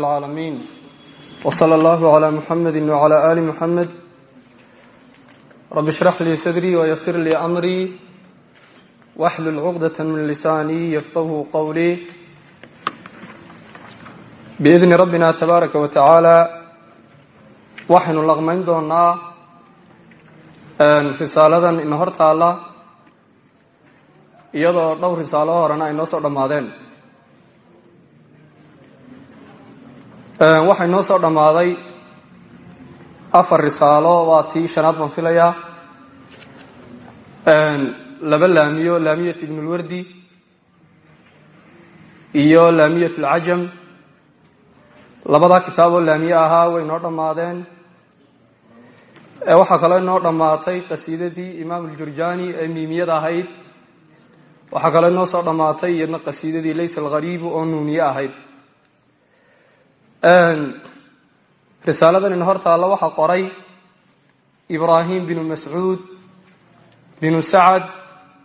العالمين وصلى الله على محمد وعلى آل محمد رب اشرح لي صدري ويسر لي أمري واحلل عقدة من لساني يفقه قولي بإذن ربنا تبارك وتعالى waxaynu laqmayn doonaa risaaladan ina hor taalla iyadoo dhowr risaalo horena ay noo soo dhammaadeen waxay noo soo dhammaaday afar risaalo waa tii shanaad baan filayaa. Laba laamiyo laamiyat ibnulwardi iyo laamiyat alcajam labada kitaaboo laamiye ahaa way noo dhamaadeen e, waxaa kale noo dhamaatay qasiidadii imaam aljurjaani ee miimiyada ahayd. Waxaa kale noo soo dhamaatay iyadna qasiidadii laysa alghariibu oo nuuniye ahayd risaaladan ina hor taalla waxaa qoray ibraahim binu mascuud binu sacad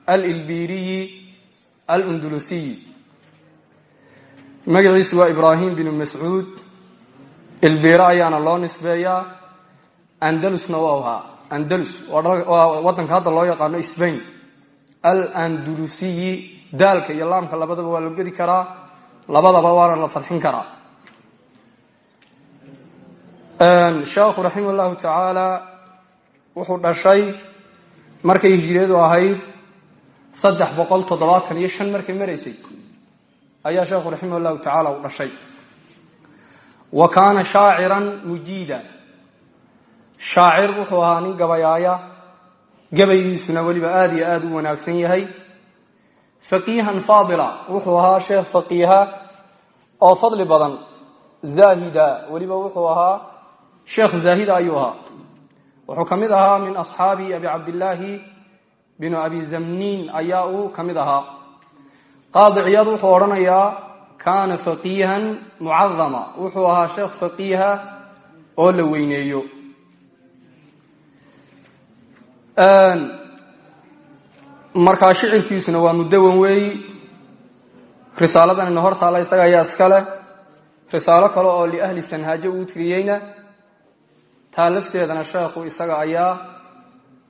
alilbiriyi alundulusiyi magaciisu waa ibraahim binu mascuud. Ilbiro ayaana loo nisbeeyaa. Andalusna waa ahaa. Andalus waa waddanka hadda loo yaqaano sbain alandulusiyi daalka iyo laamka labadaba waa la gedi karaa. Labadaba waana la fadxin karaa sheekhu raximah llahu tacaala wuxuu dhashay markay hijiriyadu ahayd saddex boqol toddobaatan iyo shan markay maraysay. Ayaa sheekhu raximah llahu tacaala u dhashay. Wa kaana shaaciran mujiida. Shaacir wuxuu ahaa nin gabayaaya. Gabaygiisuna weliba aada iyo aada u wanaagsan yahay. Faqiihan faadila wuxuu ahaa sheekh faqiiha oo fadli badan zaahida weliba wuxuu ahaa sheekh zaahida ayuu ahaa. Wuxuu ka mid ahaa min asxaabi abi cabdillaahi binu abi zamniin ayaa uu ka mid ahaa. Qaadi ciyaad wuxuu odhanayaa kaana faqiihan mucadama. Wuxuu ahaa sheekh faqiiha oo la weyneeyo. Markaa shicirkiisuna waa mudawan weeyi risaaladan ina hor taalla isaga ayaa iska leh. Risaalo kale oo liahli sanhaajo uu tiriyeyna taa lafteedana sheekhu isaga ayaa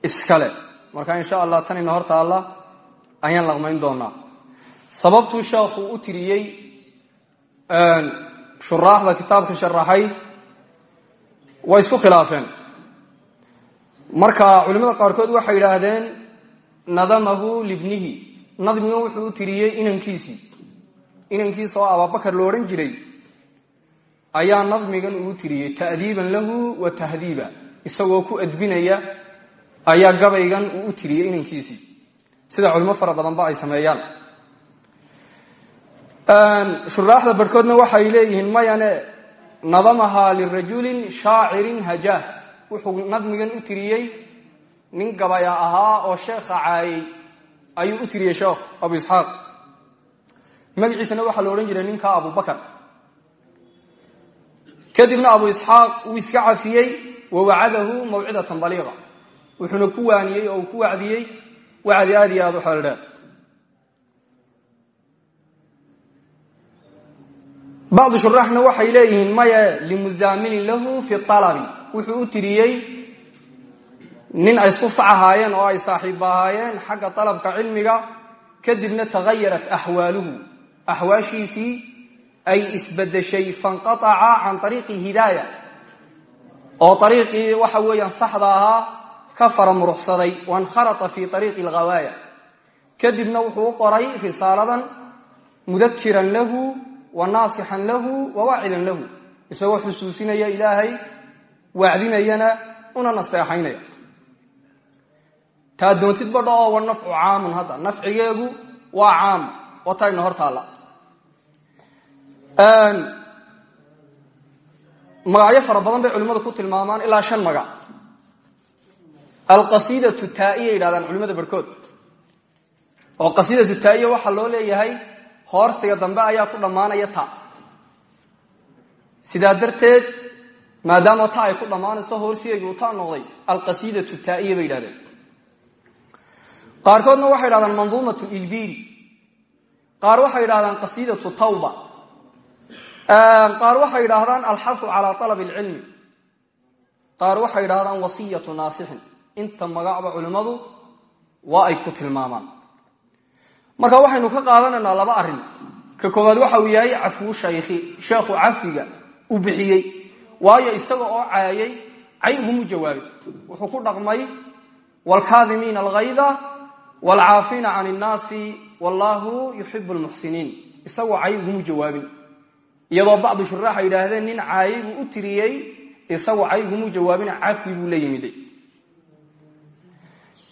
iskale. Marka insha allah tan ina hor taalla ayaan laqmayn doonaa. Sababtuu sheekhu u tiriyey shuraaxda kitaabka sharaxay way isku khilaafeen. Marka culimmada qaarkood waxay yidhaahdeen nadamahu libnihi. Nadmigan wuxuu u tiriyey inankiisii. Inankiisa oo abaabakar lo odhan jiray ayaa nadmigan uu tiriyey ta'diiban lahu wa tahdiiba. Isagoo ku adbinaya ayaa gabaygan uu u tiriyey inankiisii sida culimo fara badanba ay sameeyaan. Shuraaxda barhkoodna waxay leeyihiin mayane nadamahaa lirajulin shaacirin hajaah. Wuxuu nadmigan u tiriyey nin gabaya ahaa oo sheekha caayey ayuu u tiriyey sheekh abu isxaaq. Magaciisana waxaa la odhan jiray ninka abubakar kadibna abu isxaaq wuu iska cafiyey wa wacadahu mawcidatan baliiqa wuxuuna ku waaniyey oo uu ku wacdiyey. Wacdi aad iyo aad u xeeldheer. Bacdu shuraaxna waxay leeyihiin maye limuzaaminin lahu fi alabi wuxuu u tiriyey nin ay isku fac ahaayeen oo ay saaxiibba xagga dalabka cilmiga kadibna tagayarat axwaaluhu ay isbedeshay fanqaaca can ariiqi hidaaya oo ariiqii waxa weeyaan saxda ahaa ka fara muruxsaday wankharata fi ariiqi alghawaaya. Kadibna wuxuu u qoray risaaladan mudakiran lahu wa naasixan lahu wa waacidan lahu. Isagoo xusuusinaya ilaahay wacdinayana una nasteexaynaya. Taa doontid badha oo wa nafcu magacyo fara badan bay culimmadu ku tilmaamaan ilaa shan magac. Alqasiidatu taa'iya yidhahdaan culimada barhkood oo qasiidatu taa'iya waxaa loo leeyahay hoorsiga dambe ayaa ku dhammaanaya ta. Sidaa darteed maadaama ta ay ku dhammaanayso hoorsigeyguu ta noqday alqasiidatu taa'iya bay yidhahdeen. Qaarkoodna waxay yidhahdaan manduumat ilbiri qaar waxay yidhahdaan qasiidatu tawba qaar waxay yidhaahdaan alxahu calaa alab lcilmi qaar waxay yidhahdaan wasiyatu naasixin. Inta magacba culimmadu waa ay ku tilmaamaan. Marka waxaynu ka qaadanaynaa laba arrin. Ka koowaad waxa uu yahay cafwu shaykhi. Sheekhu cafiga u bixiyey waayo isaga oo caayay cay ugumu jawaabin wuxuu ku dhaqmay wlkaadimiina alghayda wlcaafiina can innaasi wallahu yuxibu lmuxsiniin isagoo cay ugumu jawaabin iyadoo bacdu shuraax ay yidhaahdeen nin buu u tiriyey isagoo cay ugumu jawaabin cafi buu la yimiday.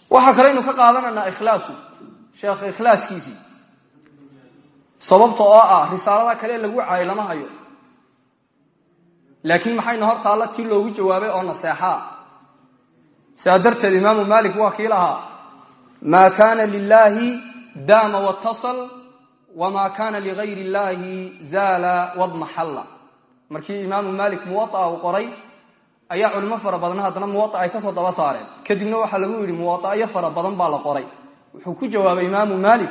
Waxaa kaleynu ka qaadanaynaa ikhlaasu sheekh ikhlaaskiisii sababta oo ah risaalada kale lagu caayay lama hayo. Laakiin maxayna hor taalla tii loogu jawaabay oo naseexaa sidaa darteed imaamu malik waa kii lahaa maa kaana lilaahi daama watasal wamaa kaana ligayr illaahi zaala wadmaxalla markii imaamu malik muwaaa uu qoray ayaa culimo fara badan haddana muwaa ay ka soo daba saareen. Kadibna waxaa lagu yidhi muwaa'yo fara badan baa la qoray. Wuxuu ku jawaabay imaamu malik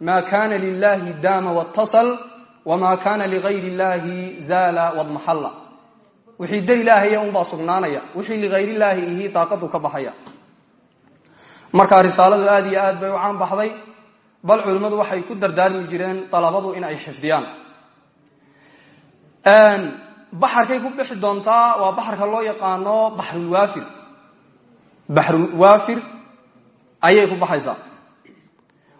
maa kaana lilaahi daama watasal wamaa kaana ligayr illaahi zaala wadmaxalla wixii dar ilaahaya unbaa sugnaanaya wixii ligayr illaahi ihi daaqadu ka baxaya. Marka risaaladu aad iyo aad bay u caan baxday bal culimmadu waxay ku dardaarmi jireen dalabadu in ay xifdiyaan baxarkay ku bixi doontaa waa baxarka loo yaqaano baxrulwaafir baxrulwaafir ayay ku baxaysaa.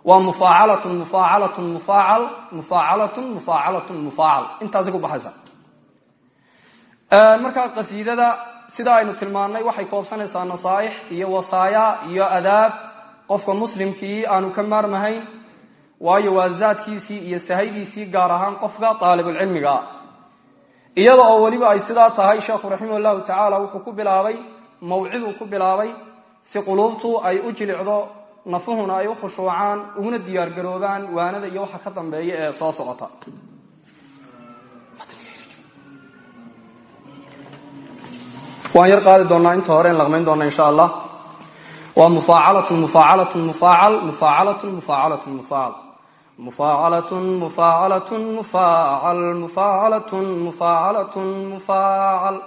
Waa mufaacalatun mufaacalatun mufaacal mufaacalatun mufaacalatun mufaacal intaasay ku baxaysaa. Markaa qasiidada sida aynu tilmaannay waxay koobsanaysaa nasaaix iyo wasaaya iyo adaab qofka muslimkii aanu ka maarmahayn waayo waa zaadkiisii iyo sahaydiisii gaar ahaan qofka aalibulcilmiga ah iyada oo weliba ay sidaa tahay sheekhu raximah llahu tacaala wuxuu ku bilaabay mawciduu ku bilaabay si quluubtu ay u jilicdo nafuhuna ay u khushuucaan uguna diyaargaroobaan waanada iyo waxa ka dambeeya ee soo socota. Waan yar qaadi doonaa inta hore en laqmayn doona insha allah waa mufaacalatun mufaacalatun mufaacal mufaacalatun mufaacalatun mufaacal mufaacalatun mufaacalatun mufaacal mufaacalatun mufaacalatun mufaacal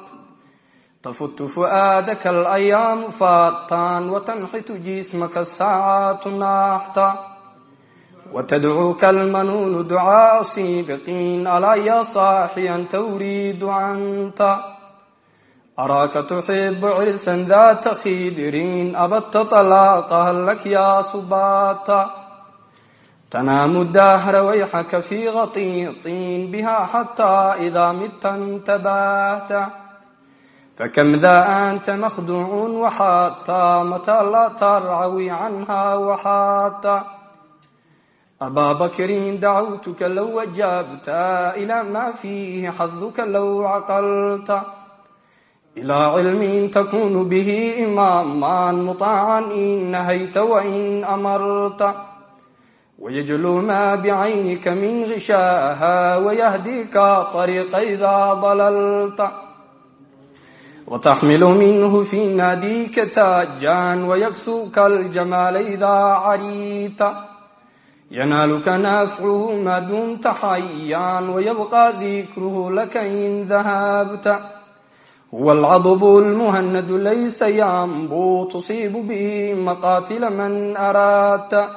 tafutu fu'aadaka alayaamu faatan watanxitu jismaka saacaatu naaxta watadcuuka almanuunu ducaaa siibiqiin alaa ya saaxi anta. uriidu canta araaka tuxibu cirsan daata khidirin abadta طalaaqa hallak yaa subaata tanaamu dahra wayxaka fii gatiiطin biha xataa idaa midta ntabahta fakam daa anta makhduucun waxaata mataa laa tarcawi canha waxaata abaa bakrin dacawtuka low wajaabta ilaa ma fiihi xaduka low caqalta ilaa cilmin takunu bihi imaaman muطaacan in nahayta wain amarta. Wayajluu ma bicaynika min gishaaha wayahdika طariiqa idaa dalalta. Wataxmilu minhu fi naadika taajan wayaksuka aljamaala idaa cariita yanaaluka nafcuhu ma dumta xayan wayabqa dikruhu laka in dahabta huwa alcadbu lmuhanadu laysa yanbu tusiibu bihi maqaatila man araadta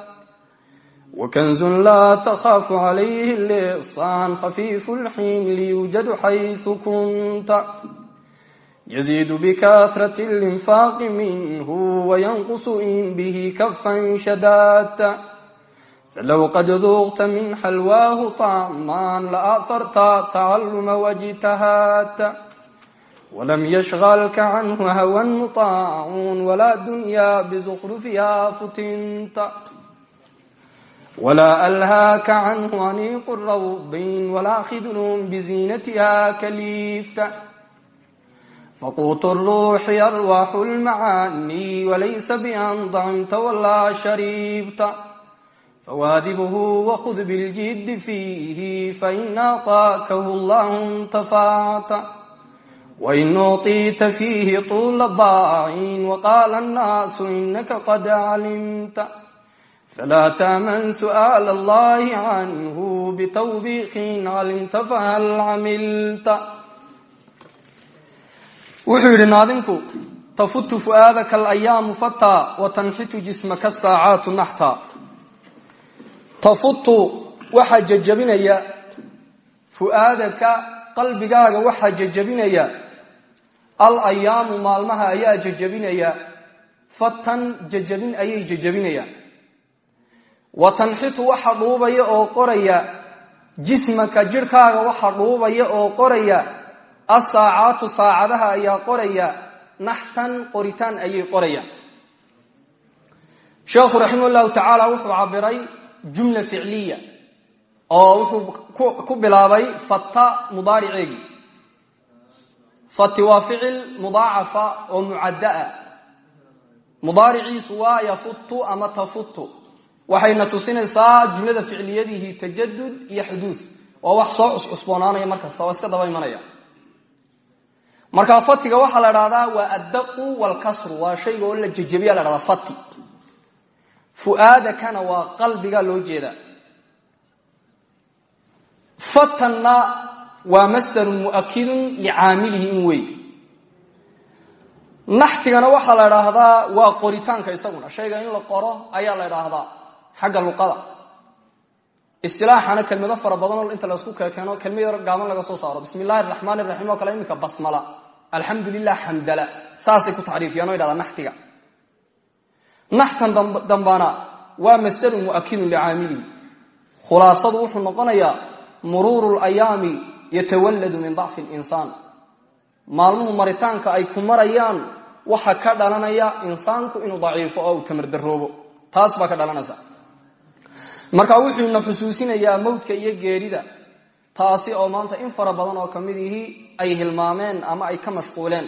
wakanzun laa takhaafu calayhi lisan khafiifu lxiin liyujadu xaysu kunta yaziidu bikahrati linfaaqi minhu wayanqusu in bihi kafan shadaadta falow qad duuqta min xalwaahu طacman laaharta tacaluma wajtahaadta wlam yashgalka canhu hawan muطaacuun walaa dunya bizukrufiha futinta walaa alhaaka canhu aniiqu rawdin walaa khidlun biziinatiha kaliifta faquutu ruuxi arwaaxu lmacaani walaysa bian dacimta walaa shariibta fawaadibuhu wakhud biljiddi fiihi fain aطaakahu allahu intafacta wain uطiita fiihi tuula baacin waqaala annaasu inaka qad calimta falaa taman su'aal allahi canhu bitawbiiqin calimta fahal camilta wuxuu yidhi naadimku tafutu fu'aadaka alayaamu fataa wa tanxitu jismaka saacaatu naxta tafutu waxaa jajabinaya fu'aadaka qalbigaaga waxaa jajabinaya alayaamu maalmaha ayaa jajabinaya. Fatan jajabin ayay jajabinayaan wa tanxitu waxa dhuubaya oo qoraya. Jismaka jidhkaaga waxa dhuubaya oo qoraya. Asaacaatu saacadaha ayaa qoraya. Naxtan qoritaan ayay qorayaan sheekhu raximah llahu tacaala wuxuu cabiray jumla ficliya oo wuxuu ku bilaabay fata mudaariceegii fati waa ficil mudaacafa oo mucaddaa mudaariciisu waa yafutu ama tafutu waxayna tusinaysaa jumlada ficliyadihi tajadud iyo xuduud. Waa wax soo cuscusboonaanaya mar kasta oo iska daba imanaya markaa fatiga waxaa la dhahdaa waa addaqu wlkasru waa shayga oo la jejebiya la dhahdaa fati. Fu'aadakana waa qalbiga loo jeeda. Fatanna waa masdarun muakidun licaamilihi in wey naxtigana waxaa la idhaahdaa waa qoritaanka isaguna. Shayga in la qoro ayaa la idhaahdaa xagga luqada. Istilaaxana kelmado fara inta laysku kekeeno kelma yar gaaban laga soo saaro. Bismi illahi raxmaan raxiim oo kale iminka basmala. Alxamdu lilah xamdala ku tacriifiyaan o ydhahdaa naxtiga. Naxtan dambana waa masdarun muakidun licaamilihi khulaasadu wuxuu noqonayaa muruuru layaami yatawalladu min dacfi linsaan maalmuhu maritaanka ay ku marayaan waxa ka dhalanaya insaanku inuu daciifo oo uu tamardaroobo taas baa ka dhalanaysa. Marka wuxuu ina xusuusinayaa mawdka iyo geerida taasi oo maanta in fara badan oo ka mid ihi ay hilmaameen ama ay ka mashquuleen.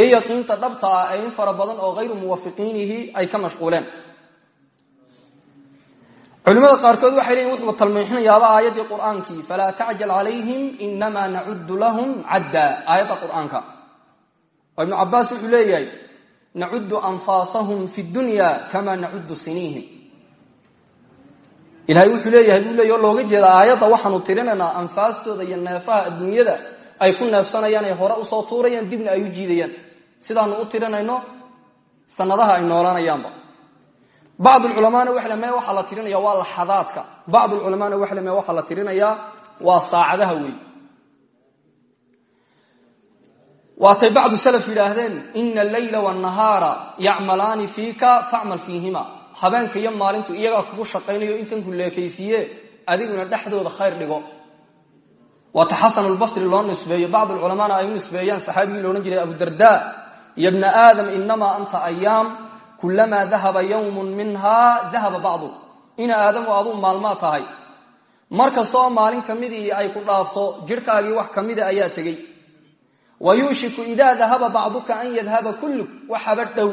Ee yaqiinta dhabta ah ee in fara badan oo hayru muwafiqiinihi ay ka mashquuleen culimada qaarkood waxay leeyiin wuxuu talmiixinayaaba aayaddii qur'aankii falaa tacjal calayhim inamaa nacudu lahum cadda aayadda qur'aanka. Oo ibnu cabaas wuxuu leeyahay nacudu anfaasahum fi dunya kama nacudu siniihim ilahay wuxuu leeyahay buu leey o looga jeeda aayadda waxaanu tirinaynaa anfaastooda iyo neefaha adduunyada ay ku neefsanayaan ay hore u soo tuurayaan dibna ay u jiidayaan. Sidaanu u tirinayno sanadaha ay noolanayaanba bacd culamaana me waxaa la tirinaya waa laxadaadka. Bacd culamaana me waxaa la tirinayaa waa saacadaha wey waatay bacdu salaf yidhaahdeen ina alleyla wanahaara yacmalaani fiika facmal fiihima. Habeenka iyo maalintu iyagaa kugu shaqaynayo intan ku leekaysiiye adiguna dhexdooda khayr dhigo. Waata xasan lbasri loo nisbeeyo bacd culamaana ay u nisbeeyaan saxaabigii loodhan jiray abudarda ya bna aadam inamaa anta ayaam kulamaa dahaba yawmun minha dahaba bacdu ina aadamu aduu maalmaa tahay mar kasta oo maalin ka midii ay ku dhaafto jidhkaagii wax ka ayaa tegey wa yuushiku idaa dahaba bacduka an yadhaba kulluk waxaba dhow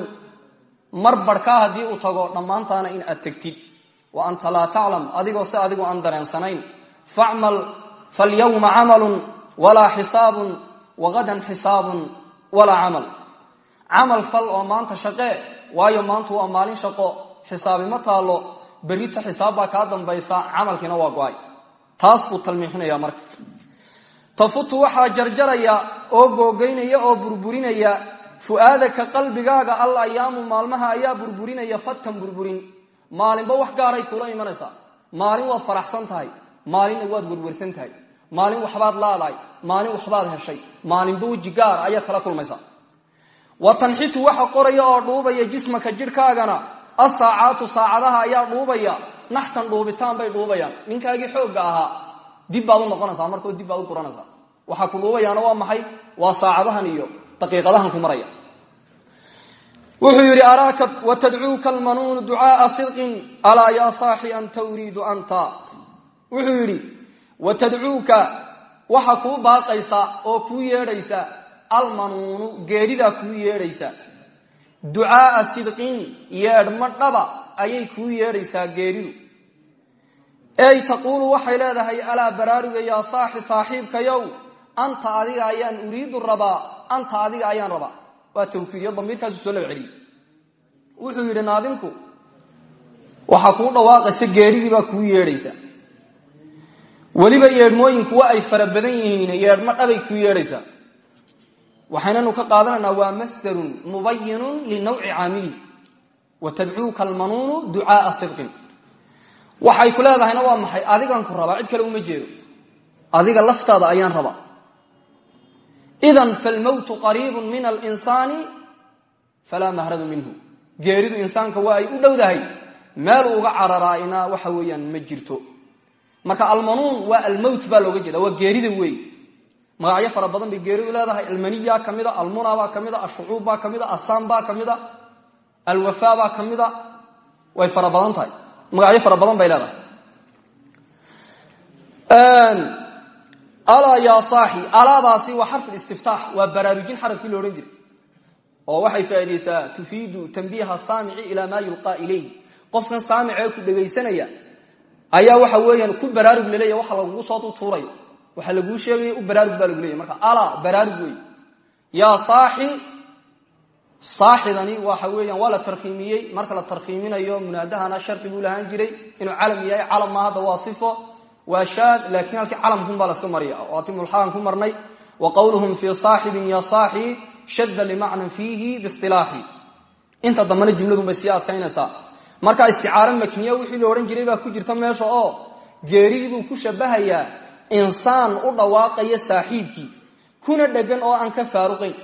mar barhkaa haddii uu tago dhammaantaana in aad tegtid wa anta laa taclam adigoo se adigu aan dareensanayn facmal falyawma camalun walaa xisaabun wagadan xisaabun walaa camal camal fal oo maanta shaqee waayo maantu waa maalin shaqo. Xisaabi ma taallo. Berrita xisaab baa kaa dambaysa. Camalkiina waa go'ay. Taas buu talmiixinaya marka. Tafutu waxaa jarjaraya oo googeynaya oo burburinaya. Fu'aadaka qalbigaaga al ayaamu maalmaha ayaa burburinaya fatan burburin. Maalinba wax gaaray kula imanaysaa maalin waad faraxsan tahay. Maalinna waad werwersan tahay. Maalin waxbaad laadahay maalin waxbaad heshay. Maalinba weji gaar ayaad kala kulmaysaa wa tanxitu waxa qoraya oo dhuubaya jismaka jidhkaagana asaacaatu saacadaha ayaa dhuubaya. Naxtan dhuubitaan bay dhuubayaan. Ninkaagii xoogga ahaa dib baad u noqonaysaa markoo dib baad u guranaysaa. Waxaa ku dhuubayaana waa maxay? Waa saacadahan iyo daqiiqadahan ku maraya. Wuxuu yidhi araaka watadcuuka almanuunu ducaaa sidqin alaa yaa saaxi anta uriidu anta? Wuxuu yidhi watadcuuka waxa kuu baaqaysa oo kuu yeedhaysa almanuunu geeridaa kuu yeedhaysa. Ducaaa sidqin yeedhma dhaba ayay kuu yeedhaysaa geeridu. Ey taquulu waxay leedahay alaa baraaruga yaa saaxi saaxiibkayow anta adiga ayaan uriidu rabaa anta adiga ayaan rabaa. Waa tawkiidiyo damiirkaasu soo laba wuxuu yidhi naadinku waxaa kuu dhawaaqaysa geeridii baa kuu yeedhaysa. Weliba yeedhmooyinku wa ay fara badan yihiin yeedhmo dhabay kuu yeedhaysaa waxaynanu ka qaadanaynaa waa masdarun mubayinun linawci caamilihi wa tadcuuka almanuunu ducaaa sidqin. Waxay ku leedahayna waa maxay? Adigan ku rabaa cid kale uma jeedo. Adiga laftaada ayaan rabaa. Idan falmowtu qariibun min alinsaani falaa mahraba minhu. Geeridu insaanka waa ay u dhowdahay meel uga cararaayna waxa weeyaan ma jirto. Marka almanuun waa almowt magacyo fara badan bay geeridu leedahay. Almaniya ka almuna baa ka ashucuub baa ka mida asam baa ka mida alwafa baa ka mida way fara badan tahay. Magacyo fara badan bay leedahay. Alaa yaa saaxi alaadaasi waa xarfu istiftaax waa baraarujin xarafkii lo odhan oo waxay faaidaysaa tufiidu tanbiiha saamici ilaa maa yulqaa ilayh qofkan saamicee ku dhegaysanaya ayaa waxa weeyaan ku baraarug laleeya waxa lagugu soo tuurayo waxa laguu sheegaya u baraarug baa lagu leeya marka ala baraarug wey yaa saaxi saaxidani waxa weeyaan waa la tarkiimiyey marka la tarkiiminayo munaadahana shardi buu lahaan jiray. Inuu calam yahay calam ma hadda waa sifo waa shaad. Laakiin halkii calamkun baa laska mariya oo atimulxalan ku marnay. Wa qowluhum fii saaxibin ya saaxi shadda limacnan fiihi bisilaaxi inta dambana jumladunbay sii adkaynaysaa. Marka isticaaro makniya wixii la odhan jiray baa ku jirta meesha oo geeridii buu ku shabahayaa insaan u dhawaaqaya saaxiibkii kuna dhegan oo aan ka faaruqayn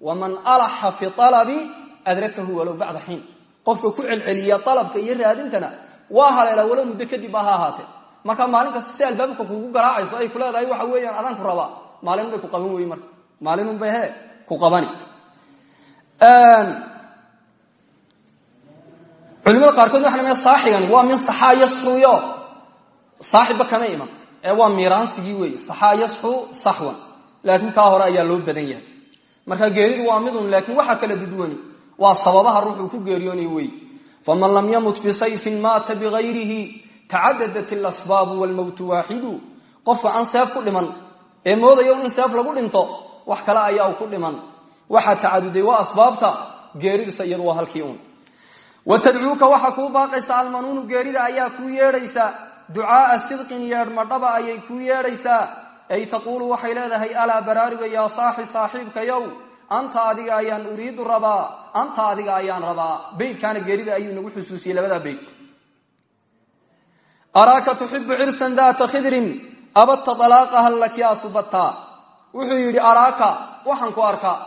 waman alaxa fi alabi adrakahu walow bacda xiin. Qofka ku celceliya alabka iyo raadintana waa haleelaa walow muddo kadib ba ha ahaatee marka maalin kasta si albaabka kugu garaacayso ay ku leedahay waxa weeyaan adaanku rabaa. Maalinunbay ku qaban wey marka. Maalinunbay he ku qabani. Culimada qaarkood waxa m saaxigan waa min saxaa yasxuyo saaxibba kama iman ee waa miiraansigii wey saxaa yasxu saxwan. Laakiin kaa hore ayaa loo badan yahay. Marka geeridu waa midun laakiin waxa kala dudwani waa sababaha ruuxuu ku geeriyoonay wey faman lam yamut bisayfin maata bigayrihi tacadadat ilasbaabu wlmowtu waaxidu. Qofka aan seef ku dhiman ee moodayo in seef lagu dhinto wax kale ayaa ku dhiman. Waxaa tacaduday waa asbaabta geeriduse iyadu waa halkii un wa tadcuuka waxaa kuu baaqaysa almanuunu geerida ayaa kuu yeedhaysa ducaaa sidqin yeedhmadhaba ayay kuu yeedhaysaa. Ay taquulu waxay leedahay alaa baraaruga yaa saaxi saaxiibkayow anta adiga ayaan uriidu rabaa anta adiga ayaan rabaa. Beydkaana geerida ayuu nagu xusuusiyey labadaa beyd. Araaka tuxibu cirsan daata khidrin abadta alaaqaha lakyaasu bataa wuxuu yidhi araaka waxaan ku arkaa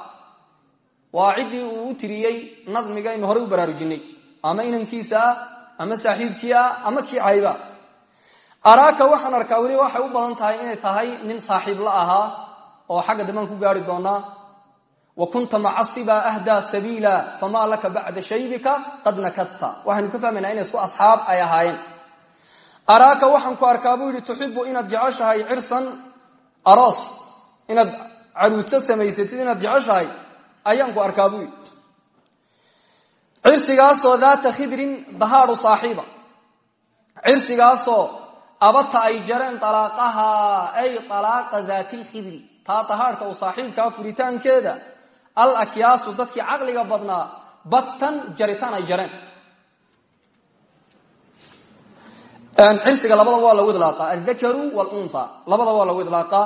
waa ciddii uu u tiriyey nadmigaynu horey u baraarujinay. Ama inankiisa ah ama saaxiibkii ama kii cayba araaka waxaan arkaa weli waxay u badan tahay inay tahay nin saaxiib la ahaa oo xagga dambaan ku gaari doonaa wa kunta maca siba ahdaa sabiila famaa laka bacda shaybika qad nakadta. Waxaynu ka fahmaynaa inay isku asxaab ay ahaayeen. Araaka waxaan ku arkaa buu yidhi tuxibu inaad jeceshahay cirsan aroos inaad samaysatid inaad jeceshahay ayaan ku arkaa buu yidhi. Cirsigaasoo daata khidrin dahaadu saaxiiba. Cirsigaasoo abata ay jareen alaaqaha ay alaaqa daati lkhidri taa dahaadhka uu saaxiibkaa furitaankeeda. Al akyaasu dadkii caqliga badnaa battan jaritaan ay jareen. Cirsiga labadaba waa lagu idlaaqaa aldakaru wlunha labadaba waa lagu idlaaqaa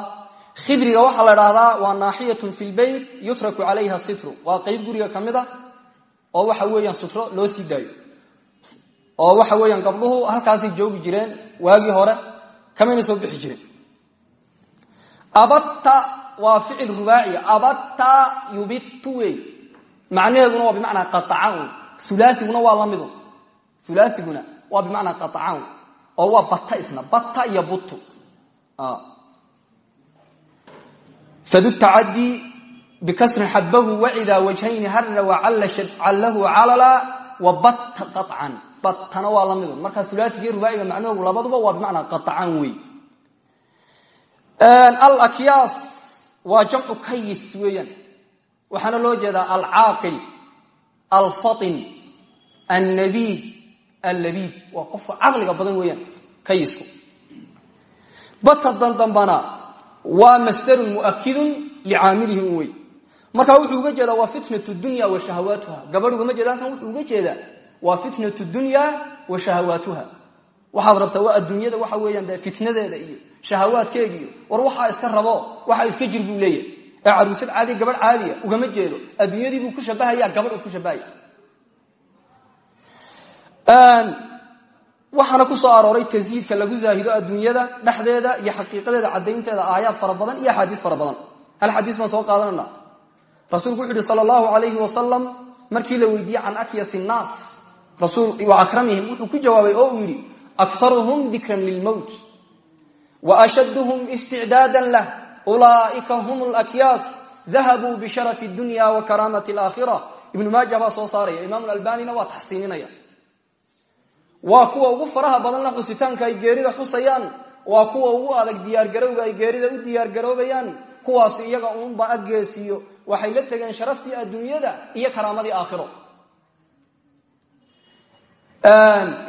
khidriga waxaa la dhahdaa waa naaxiyatun fi lbeyt yutraku calayha sitru. Waa qeyb guriga ka mid a oo waxa weeyaan sutro loo sii oo waxa weeyaan gabdhuhu halkaasay joogi jireen waagii hore kamayna soo bixi jiren abatta waa ficil rubaaciya. Abatta yubitu wey macnaheeduna waa bimacnaa qaaan ulaaiguna waa la midu. Ulaaiguna waa bimacnaa qaaan oo waa batta isna batta iyo butu fadu tacadii bikasrin xabahu wacidaa wajhayni harra wacallahu calala wa batta qacan battana waa la midu markaa ulaaigii rubaaciga macnahoogu labaduba waa bimacnaa qaaan wey alakyaas waa jamcu kayis weeyaan. Waxaana loo jeedaa alcaaqil alfatin annabiih allabiib. Waa qofka caqliga badan weeyaan kayisku. Bata dandambana waa masdarun muakidun licaamilihi un wey marka wuxuu uga jeedaa waa fitnat dunya wa shahawaatuha. Gabadh ugama jeeda halkan wuxuu uga jeedaa waa fitnat dunya wa shahawaatuha. Waxaad rabtaa waa adduunyada waxa weeyaan dee fitnadeeda iyo shahawaadkeega iyo war waxaa iska rabo waxaa iska jir ee caruusad caadiya gabadh caadiya ugama jeedo. Adduunyadii buu ku shabahaya gabadh uu ku shabahaya waxaana ku soo arooray tasyiidka lagu zaahido adduunyada dhexdeeda iyo xaqiiqadeeda cadaynteeda aayaad fara iyo axaadiis fara hal xadiis baan soo qaadanana rasuulku wuxu uhi sal allahu alayhi markii la weydiiyey can akyas nnaas wa akramihim wuxuu ku jawaabay oo uu yidhi akharuhum dikran lilmowt wa ashadduhum isticdaadan lah. Ulaa'ika hum lakyaas dahabuu bisharafi dunya wa karaamati alaakhira ibnu maaja baa soo saaraya imaam albanina waa taxsiininaya. Waa kuwa ugu faraha badan la xusitaanka ay geerida xusayaan. Waa kuwa ugu adag diyaargarowga ay geerida u diyaargaroobayaan. Kuwaasi iyaga uunba aggeesiyo. Waxay la tegeen sharaftii adduunyada iyo karaamadii aakhiro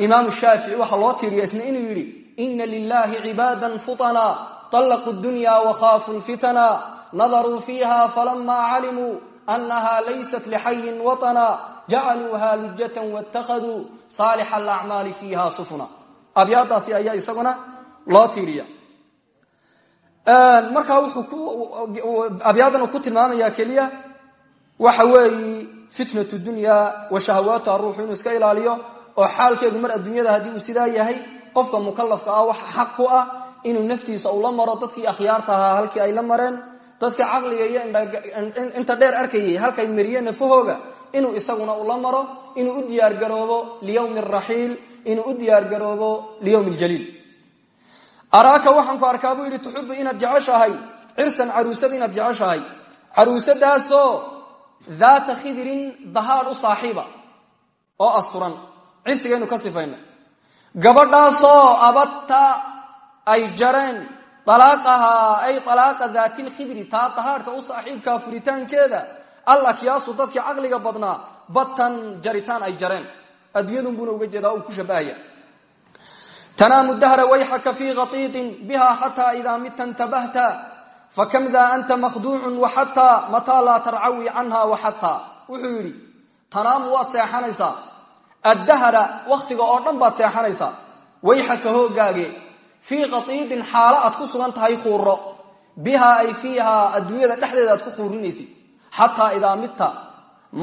imaam shaafici waxaa loo tiiriya isna inuu yidhi ina lilahi cibaada futana طلqوا الدuنيا وhاafوا الفتنا نظروا فيها فلما علموا أنها ليست لحي وطنا جعلوها لجة واتخذوا صالح الأعماal فيha sفنا abyaadaasi ayaa isaguna loo tiiriya markaa wuxuu abyaadan ku tilmaamaya keliya waxa weeyi fitnaة الdunya wa shahawaatuha ruuxu inuu iska ilaaliyo oo xaalkeedu mar adduunyada haddii uu sidaa yahay qofka mukalafka ah waxa xaq ku ah inuu naftiisa ula maro dadkii akhyaarta ahaa halkii ay la mareen dadka caqliga iyo inta dheer arkayay halkay mariyeen nafahooga inuu isaguna ula maro inuu u diyaargaroobo liyowmi raxiil inuu u diyaargaroobo liyowmi ljaliil. Araaka waxaan ku arkaa buu yidhi tuxibu inaad jeceshahay cirsan caruusad inaad jeceshahay. Caruusadaasoo daata khidirin dahaadh u saaxiiba oo cirsigaynu ka sifayna. Gabadhaasoo abadta ay jareen alaaqahaa ay alaaqa daati lkhidri taa dahaadhka u saaxiibkaa furitaankeeda al akyaasu dadkii caqliga badnaa batan jaritaan ay jareen. Adduunyadun buuna uga jeedaa uu ku shabahaya tanaamu dahra wayxaka fii khatiitin biha xataa idaa mita ntabahta fakam daa anta makhduucun waxataa mataa laa tarcawi canha waxataa wuxuu yidhi tanaamu waad seexanaysaa addahra wakhtiga oo dhan baad seexanaysaa. Wayxaka hoogaage fii khatiidin xaalo aad ku sugan tahay khuuro bihaa ay fiihaa adduunyada dhexdeeda aad ku khuurinaysid. Xataa idaa midta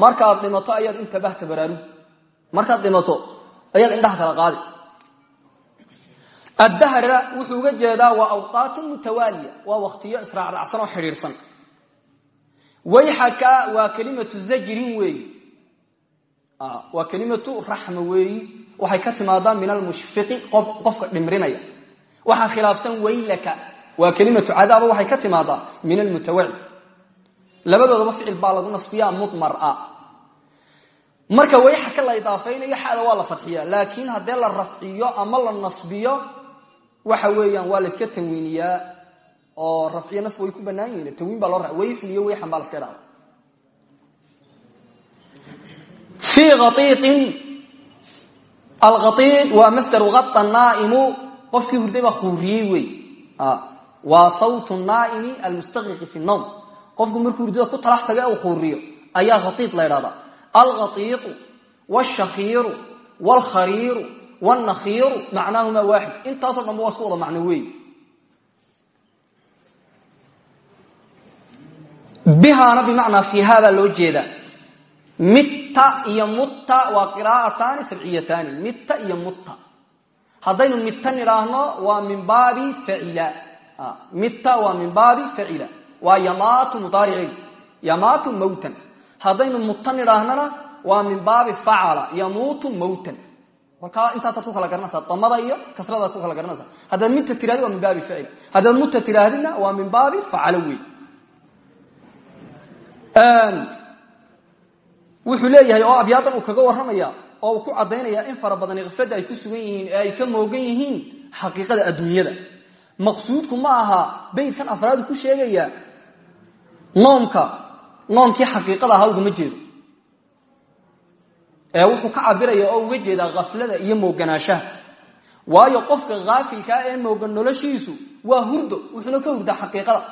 markaad dhimato ayaad intabahta baraarug markaad dhimato ayaad indhaha kala qaadi. Addahra wuxuu uga jeedaa waa awqaatun mutawaaliya waa wakhtiyo israacraacsan oo xidhiidhsan. Wayxaka waa kelimatu zajrin weeyi waa kelimatu raxma weeyi. Waxay ka timaadaa min almushfiqi qofka dhimrinaya waxaa khilaafsan waylaka. Waa kelimatu cadaaba waxay ka timaadaa min almutawaci labadoodaba ficil baa lagu nasbiyaa mudmar marka wayxaka la idaafaynayo xada waa la fadxiya laakiin haddee la rafciyo ama la nasbiyo waxa weeyaan waa la iska tanwiiniyaa. Oo rafciyo nasb ku banaan tanwiin baa loo ra wayxun iyo wayxan baa la iska fii aiiin alaiid waa masdaru aa naaimu qofkii hurday baa khuuriyey wey waa sawtu naaimi almustaqiqi fi nawm qofku markuu hurdada ku talax taga uu khuuriyo ayaa khaiid la ydhahdaa alkhaiiu wاshakiiru wاlkhariiru wاnakhiiru macnaahuma waaxid intaasoo dhanba waa isku wada macno wey bihaana bimacnaa fiiha baa loo jeedaa mitta iyo mutta waa qiraa'ataani sabciyataani mitta iyo mutta. Haddaynu mitta nidhaahno waa min baabi facila mitta waa min baabi facila waa yamaatu mudaariceed yamaatu mawtan. Haddaynu mutta nidhaahnona waa min baabi facala yamuutu mawtan. Markaa intaasaad ku kala garanaysaa damada iyo kasradaad ku kala garanaysaa haddaad mitta tirahdi waa min baabi facil haddaad mutta tiraahdidna waa min baabi facalo wey wuxuu leeyahay oo abyaadan uu kaga warramaya oo uu ku caddaynaya in fara badani khifladda ay ku sugan yihiin ee ay ka moogan yihiin xaqiiqada adduunyada. Maqsuudku ma aha beydkan afraadu ku sheegaya noomka noomkii xaqiiqada ahaa ugama jeedo. Ee wuxuu ka cabiraya oo uga jeedaa khaflada iyo mooganaanshaha. Waayo qofka haafilkaa ee moogan noloshiisu waa hurdo wuxuuna ka hurdaa xaqiiqada.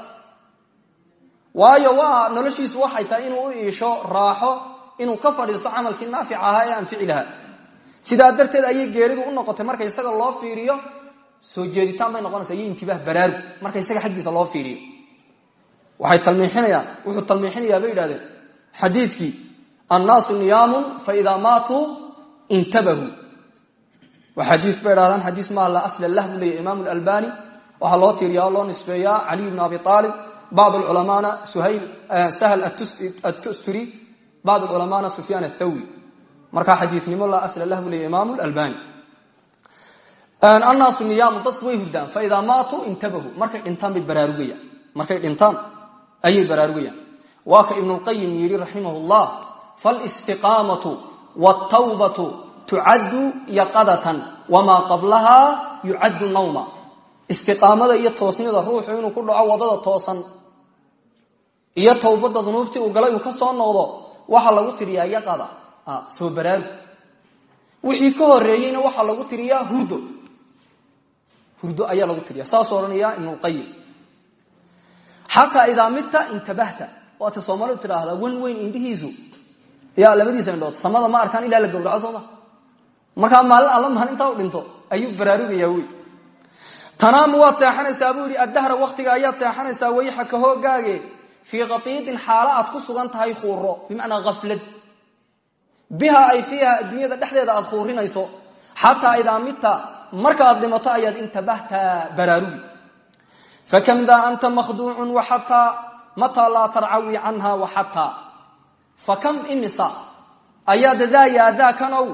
Waayo waa noloshiisu waxay tahay inuu u iisho raaxo inuu ka fadhiisto camalkii naafic ahaa ee anfici lahaa. Sidaa darteed ayay geeridu u noqotay marka isaga loo fiiriyo soo jeeditaan bay noqonaysa iyo intibaah baraarug marka isaga xaggiisa loo fiiriyo. Waxay talmiixinayaan wuxuu talmiixinayaa bay yidhahdeen xadiidkii annaasu niyaamun fa idaa maatuu intabahuu waa xadiis bay idhahdaan xadiis maa la asla lah buu leeya imaamu albani waxaa loo tiiriyaa oo loo nisbeeyaa caliy bn abi aalib bacd culamaana sahl atusturi bacd culamaana sufyaan athawri markaa xadiinimo laa asla lah buu leeya imaam albani annaasu niyaamu dadku way hurdaan fa idaa maatuu intabahu markay dhintaan bay baraarugayaan markay dhintaan ayay baraarugayaan waa ka ibnulqayim yidhi raximah llah falstiqaamatu wtawbatu tucaddu yaqadatan wamaa qablaha yucaddu nawma iyo toosnida ruuxu inuu ku dhaco waddada toosan iyo towbada dunuubtii uu galay uu ka soo noqdo waxaa lagu tiriyaa yaqada soo baraaru wixii ka horeeyeyna waxaa lagu tiriyaa hurdo. Hurdo ayaa lagu tiriya saasuu odhanaya ibnulqayim xataa idaa midta intabahta. Waata soomaalidu tidhaahdaa wen weyn indhihiisu. Yaa labadiisa indhood samada ma arkaan ilaa la gowraco sooma markaa maalin alla maalintaa u dhinto ayuu baraarugayaa wey tanaamu waad seexanaysaa buu yidhi addahra wakhtiga ayaad seexanaysaa wayxaka hoogaage fii qatiidin xaalo aad ku sugan tahay khuuro bimacnaa haflad biha ay fiiha adduunyada dhexdeeda aad khuurinayso xataa idaa midta markaaad dhimato ayaad intabahta baraarugi. Fakam daa anta makhduucun waxataa mataa laa tarcawi canha waxataa fakam imisa? Ayaad daayaa daakanow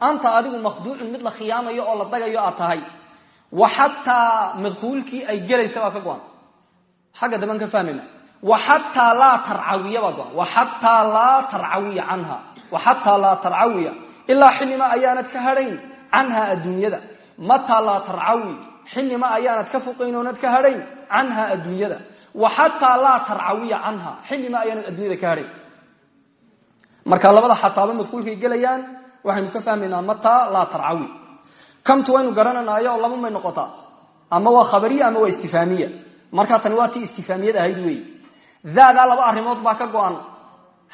anta adigu makhduucun mid la khiyaamayo oo la dagayo aad tahay. Wa xataa madkuulkii ay gelaysa baa ka go-an. Ka fahmayna xataa laa tarcawiya xataa laa tarcawiya canha wa xataa laa tarcawiya ilaa xillima ayaanad ka hadhayn canha adduunyada. Mataa laa tarcawi xillima ayaanad ka fuqayn oonad ka hadhayn canha adduunyada. Wa xataa laa tarcawiya canha xillima ayaanad adduunyada ka hadhayn. Marka labada xataaba madkuulkay gelayaan waxaynu ka fahmaynaa mataa laa tarcawi kamtu waynu garananaayo oo laba may noqotaa. Ama waa khabariya ama waa istifaamiya. Markaa tani waa tii istifaamiyad ahayd wey daadaa laba arrimood baa ka go-an.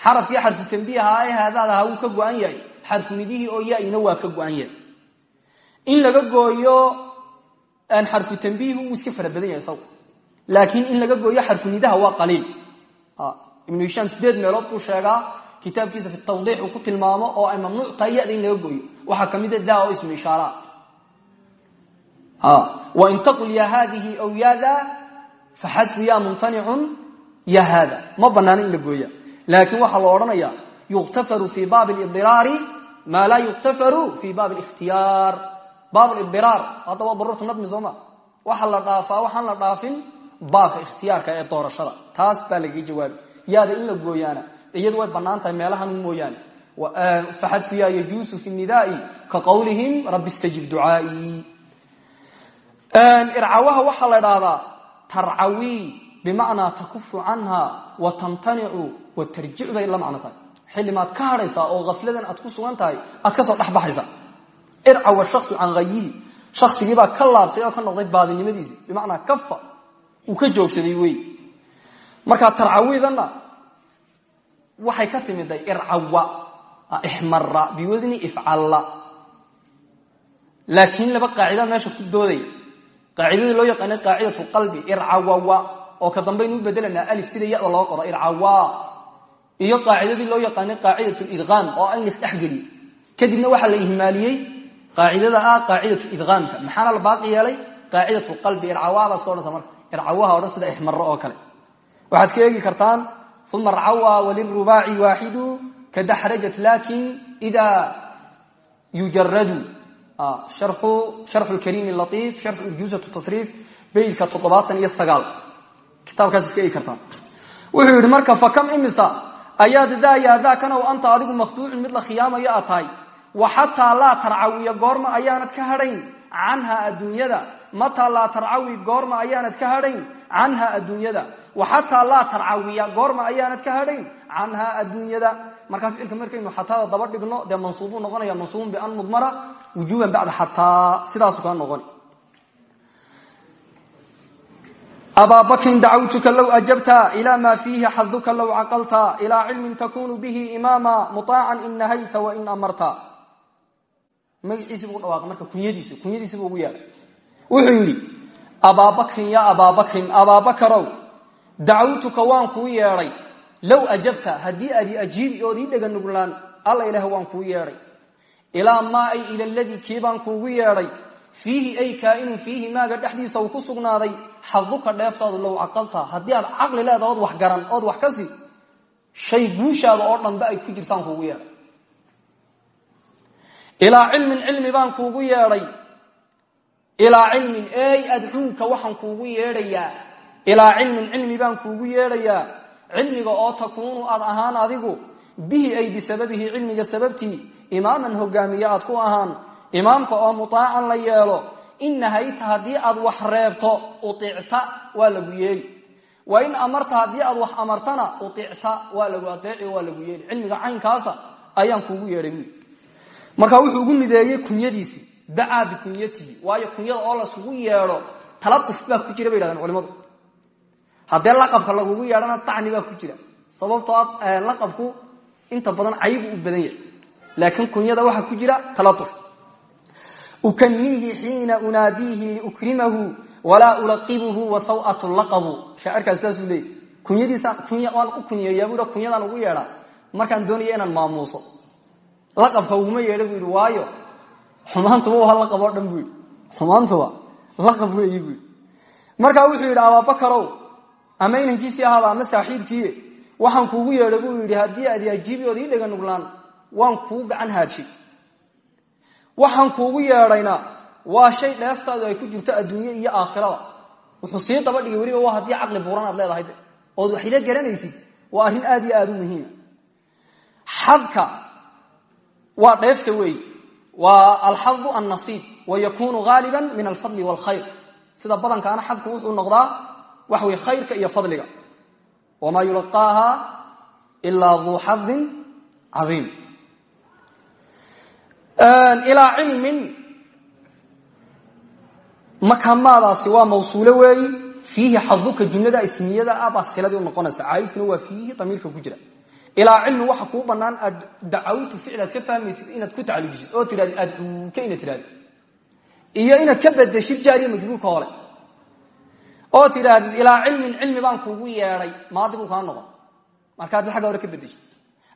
Xarafkii xarfu tambiiha ee haadaadaha wuu ka go-an yahay. Xarfunidihii oo yaina waa ka go-an yahay. In laga gooyo xarfu tambiihi wuu iska fara badan yahay isagu. Laakiin in laga gooyo xarfunidaha waa qaliil. Ibnu hishaam sideed meelood buu sheegaa kitaabkiisa fi tawdiix uu ku tilmaamo oo ay mamnuuc tahay yada in laga gooyo. Waxaa ka mida daa oo ismu ishaara. Wain taqul ya haadihi aw yada faxadfu ya mumtanicun ya hada ma banaano in la gooya. Laakiin waxaa la odhanaya yuktafaru fi baabi lidiraari maa laa yuktafaru fi baabi likhtiyaar baab lidiraar hadda waa daruurta nadmi sooma waxa la dhaafaa waxaan la dhaafin baabka ikhtiyaarka ee doorashada. Taas baa lagaga jawaabi yaada in la gooyaana iyadu way bannaan tahay meelahan mooyaane. Faxadfiya yajuusu fi nidaai ka qowlihim rabbi stajib ducaai. Ircawaha waxaa la dhahdaa tarcawi bimacnaa takufu canha wa tamtanicu wa tarjicu bay la macno ka hadhaysaa oo hafladan aad ku sugan tahay aad ka soo dhexbaxaysa ircawa shaksu can hayihi shaksigiibaa ka laabtay oo ka noqday baadinimadiisii bimacnaa kafa uu ka joogsaday wey markaa tarcawidanna waxay ka timiday ircawa ixmara biwadni ifcalla laakiin laba qaacida meesha ku doodaya qaacidadii loo yaqaanay qaacidatu qalbi ircawawa oo ka dambaynu u bedelanaa alif sida yada loo qoro ircawa iyo qaacidadii loo yaqaanay qaacidatu lidqaam oo in laisdhexgeliyo kadibna waxaa la ihmaaliyey qaacidada ah qaacidatu idqaamka maxaana la baaqi yeelay? Qaacidatu qalbi ircawa baa iska odhansa marka. Ircawaha odhan sida ixmaro oo kale. Waxaad ka eegi kartaan uma rcawa walirubaaci waaxidu kadaxrajat laakiin ida yujaradu sharxu lkariim laiif sharxu urjuuzat tasriif beydka toddobaatan iyo sagaal kitaabkaasad ka eegi kartaan wuxuu yidhi marka fakam imisa? Ayaad daaya daakanow anta adigu makhduucun mid la khiyaamayo aad tahay. Wa xataa laa tarcawiya goorma ayaanad ka hadhayn. Canha adduunyada mataa laa tarcawi goorma ayaanad ka hadhayn. Canha adduunyada wa xataa laa tarcawiya goorma ayaanad ka hadhayn. Canha adduunyada. Markaa ficilka markaynu xataada daba dhigno dee mansuubuu noqonaya mansuubun bian mudmara wujuban bacda xataa sidaasu kaa noqon abaa bakrin dacawtuka low ajabta ila ma fiihi xaduka low caqalta ilaa cilmin takunu bihi imaama muطaacan in nahayta wain amarta. Magaciisibu u dhawaaqay marka kunyadiisi kunyadiisibu ugu yeedhay wuxuu yidhi abaabakrin ya abaabakrin abaabakarow dacawtuka waan kuu yeedhay. Low ajabta haddii aad i ajiibi ood ii dhega nuglaan alla ilaah waan kuu yeedhay. Ilaa maa ay fiihi ay kaainun fiihi maaga dhexdiisa uu ku sugnaaday xaduka dheeftaadu low caqalta haddii aad caqli leeda wax garan ood wax ka si shay guushaada oo dhanba ay ku jirtaan kuugu yeedhay. Ilaa cilmin cilmi baan kuugu yeedhay. Ilaa cilmin ey adcuuka waxaan kuugu yeedhayaa. Ilaa cilmin cilmi baan kuugu yeedhayaa. Cilmiga oo takuunu aad ahaan adigu bihi ay bisababihi cilmiga sababtii imaaman hogaamiye aad ku ahaan imaamka oo mutaacan la yeelo in nahayta haddii aad wax reebto uicta waa lagu yeeli. Wa in amarta haddii aad wax amartana uicta waa lagu adeeci waa lagu yeeli. Cilmiga caynkaasa ayaan kuugu yeedhay marka wuxuu ugu mideeyey kunyadiisii dacaa bikunyatihi. Waayo kunyada oo laskugu yeedho taladuf baa ku jira bay culimadu. Haddee laqabka lagugu yeedhana tacni ku jira. Sababtoo laqabku inta badan caybu u badan yahay. Laakiin kunyada waxaa ku jira taladuf ukaniihi xiina unaadiihi liukrimahu walaa ulaqibuhu wa saw'atu laqabu. Shaacirkaas saasuu leeyay kunyadiisa waan u kunyeeyaa buu kunyadaan ugu yeedhaa markaan doonaya inaan maamuuso. Laqabka uguma yeedha buu yidhi waayo xumaantuba waa laqab oo dhan buu yidhi. Xumaantuba laqab weeyi buu yidhi. Markaa wuxuu yidhi abaabakarow ama inankiisii ahaada ama saaxiibkiiye waxaan kuugu yeedha buu yidhi haddii aad ajiibi ood ii dhega waxaan kuugu yeedhayna waa shay dheeftaadu ay ku jirto adduunye iyo aakhirada. Wuxuu sii daba dhigay weliba waa haddii caqli buuran aad leedahay. Ood waxila garanaysid waa arrin aad iyo aad u muhiima xadka waa dheefta weey waa alxadu annasiib wa yakunu haaliban min alfadli waalkhayr sida badankaana xadku wuxuu noqdaa wax wey khayrka iyo fadliga. Wamaa yulaqaaha ilaa duu xadin cadiim ilaa cilmin. Makamaadaasi waa mawsuulo weeyi. Fiihi xaduka jumlada ismiyada ah baa siladii u noqonaysa. Caaidkuna waa fiihi damiirka ku jira. Ilaa cilmi waxa kuu banaan aad dacawtu ficlaad ka fahmaysid inaad ku tacalujisid oo tidhahdi adcuuka inaad tidhahdi. Iyo inaad ka bedeshid jaariya majruurka hole oo tidhaahdid ilaa cilmin cilmi baan kuugu yeedhay maadi buu kaa noqon. Marka haddii agga hore ka bedeshid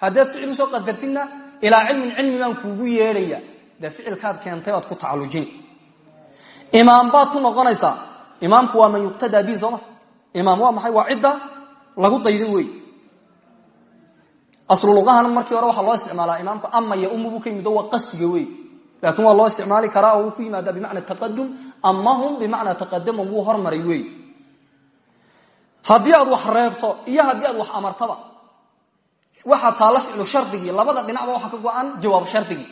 haddaad ficil u soo qadartidna ilaa cilmin cilmi baan kuugu yeedhaya. Dee ficilkaad keentay baad ku tacalujini imaam baad ku noqonaysaa imaamku waa man yuqtadaa bi sooma imaam waa maxay? Waa lagu daydo wey asluluqahana markii hore waxaa loo isticmaalaa. Imaamku ama iyo umu buu ka yimid waa qasdiga wey laakiin waa loo isticmaali karaa oo uu ku yimaada bimacna taqadum amahum bimacnaa taqadama wuu hormaray wey haddii aad wax reebto iyo haddii aad wax amartaba waxaa taalla ficlu shardigii labada dhinacba waxaa ka go-an jawaab shardigii.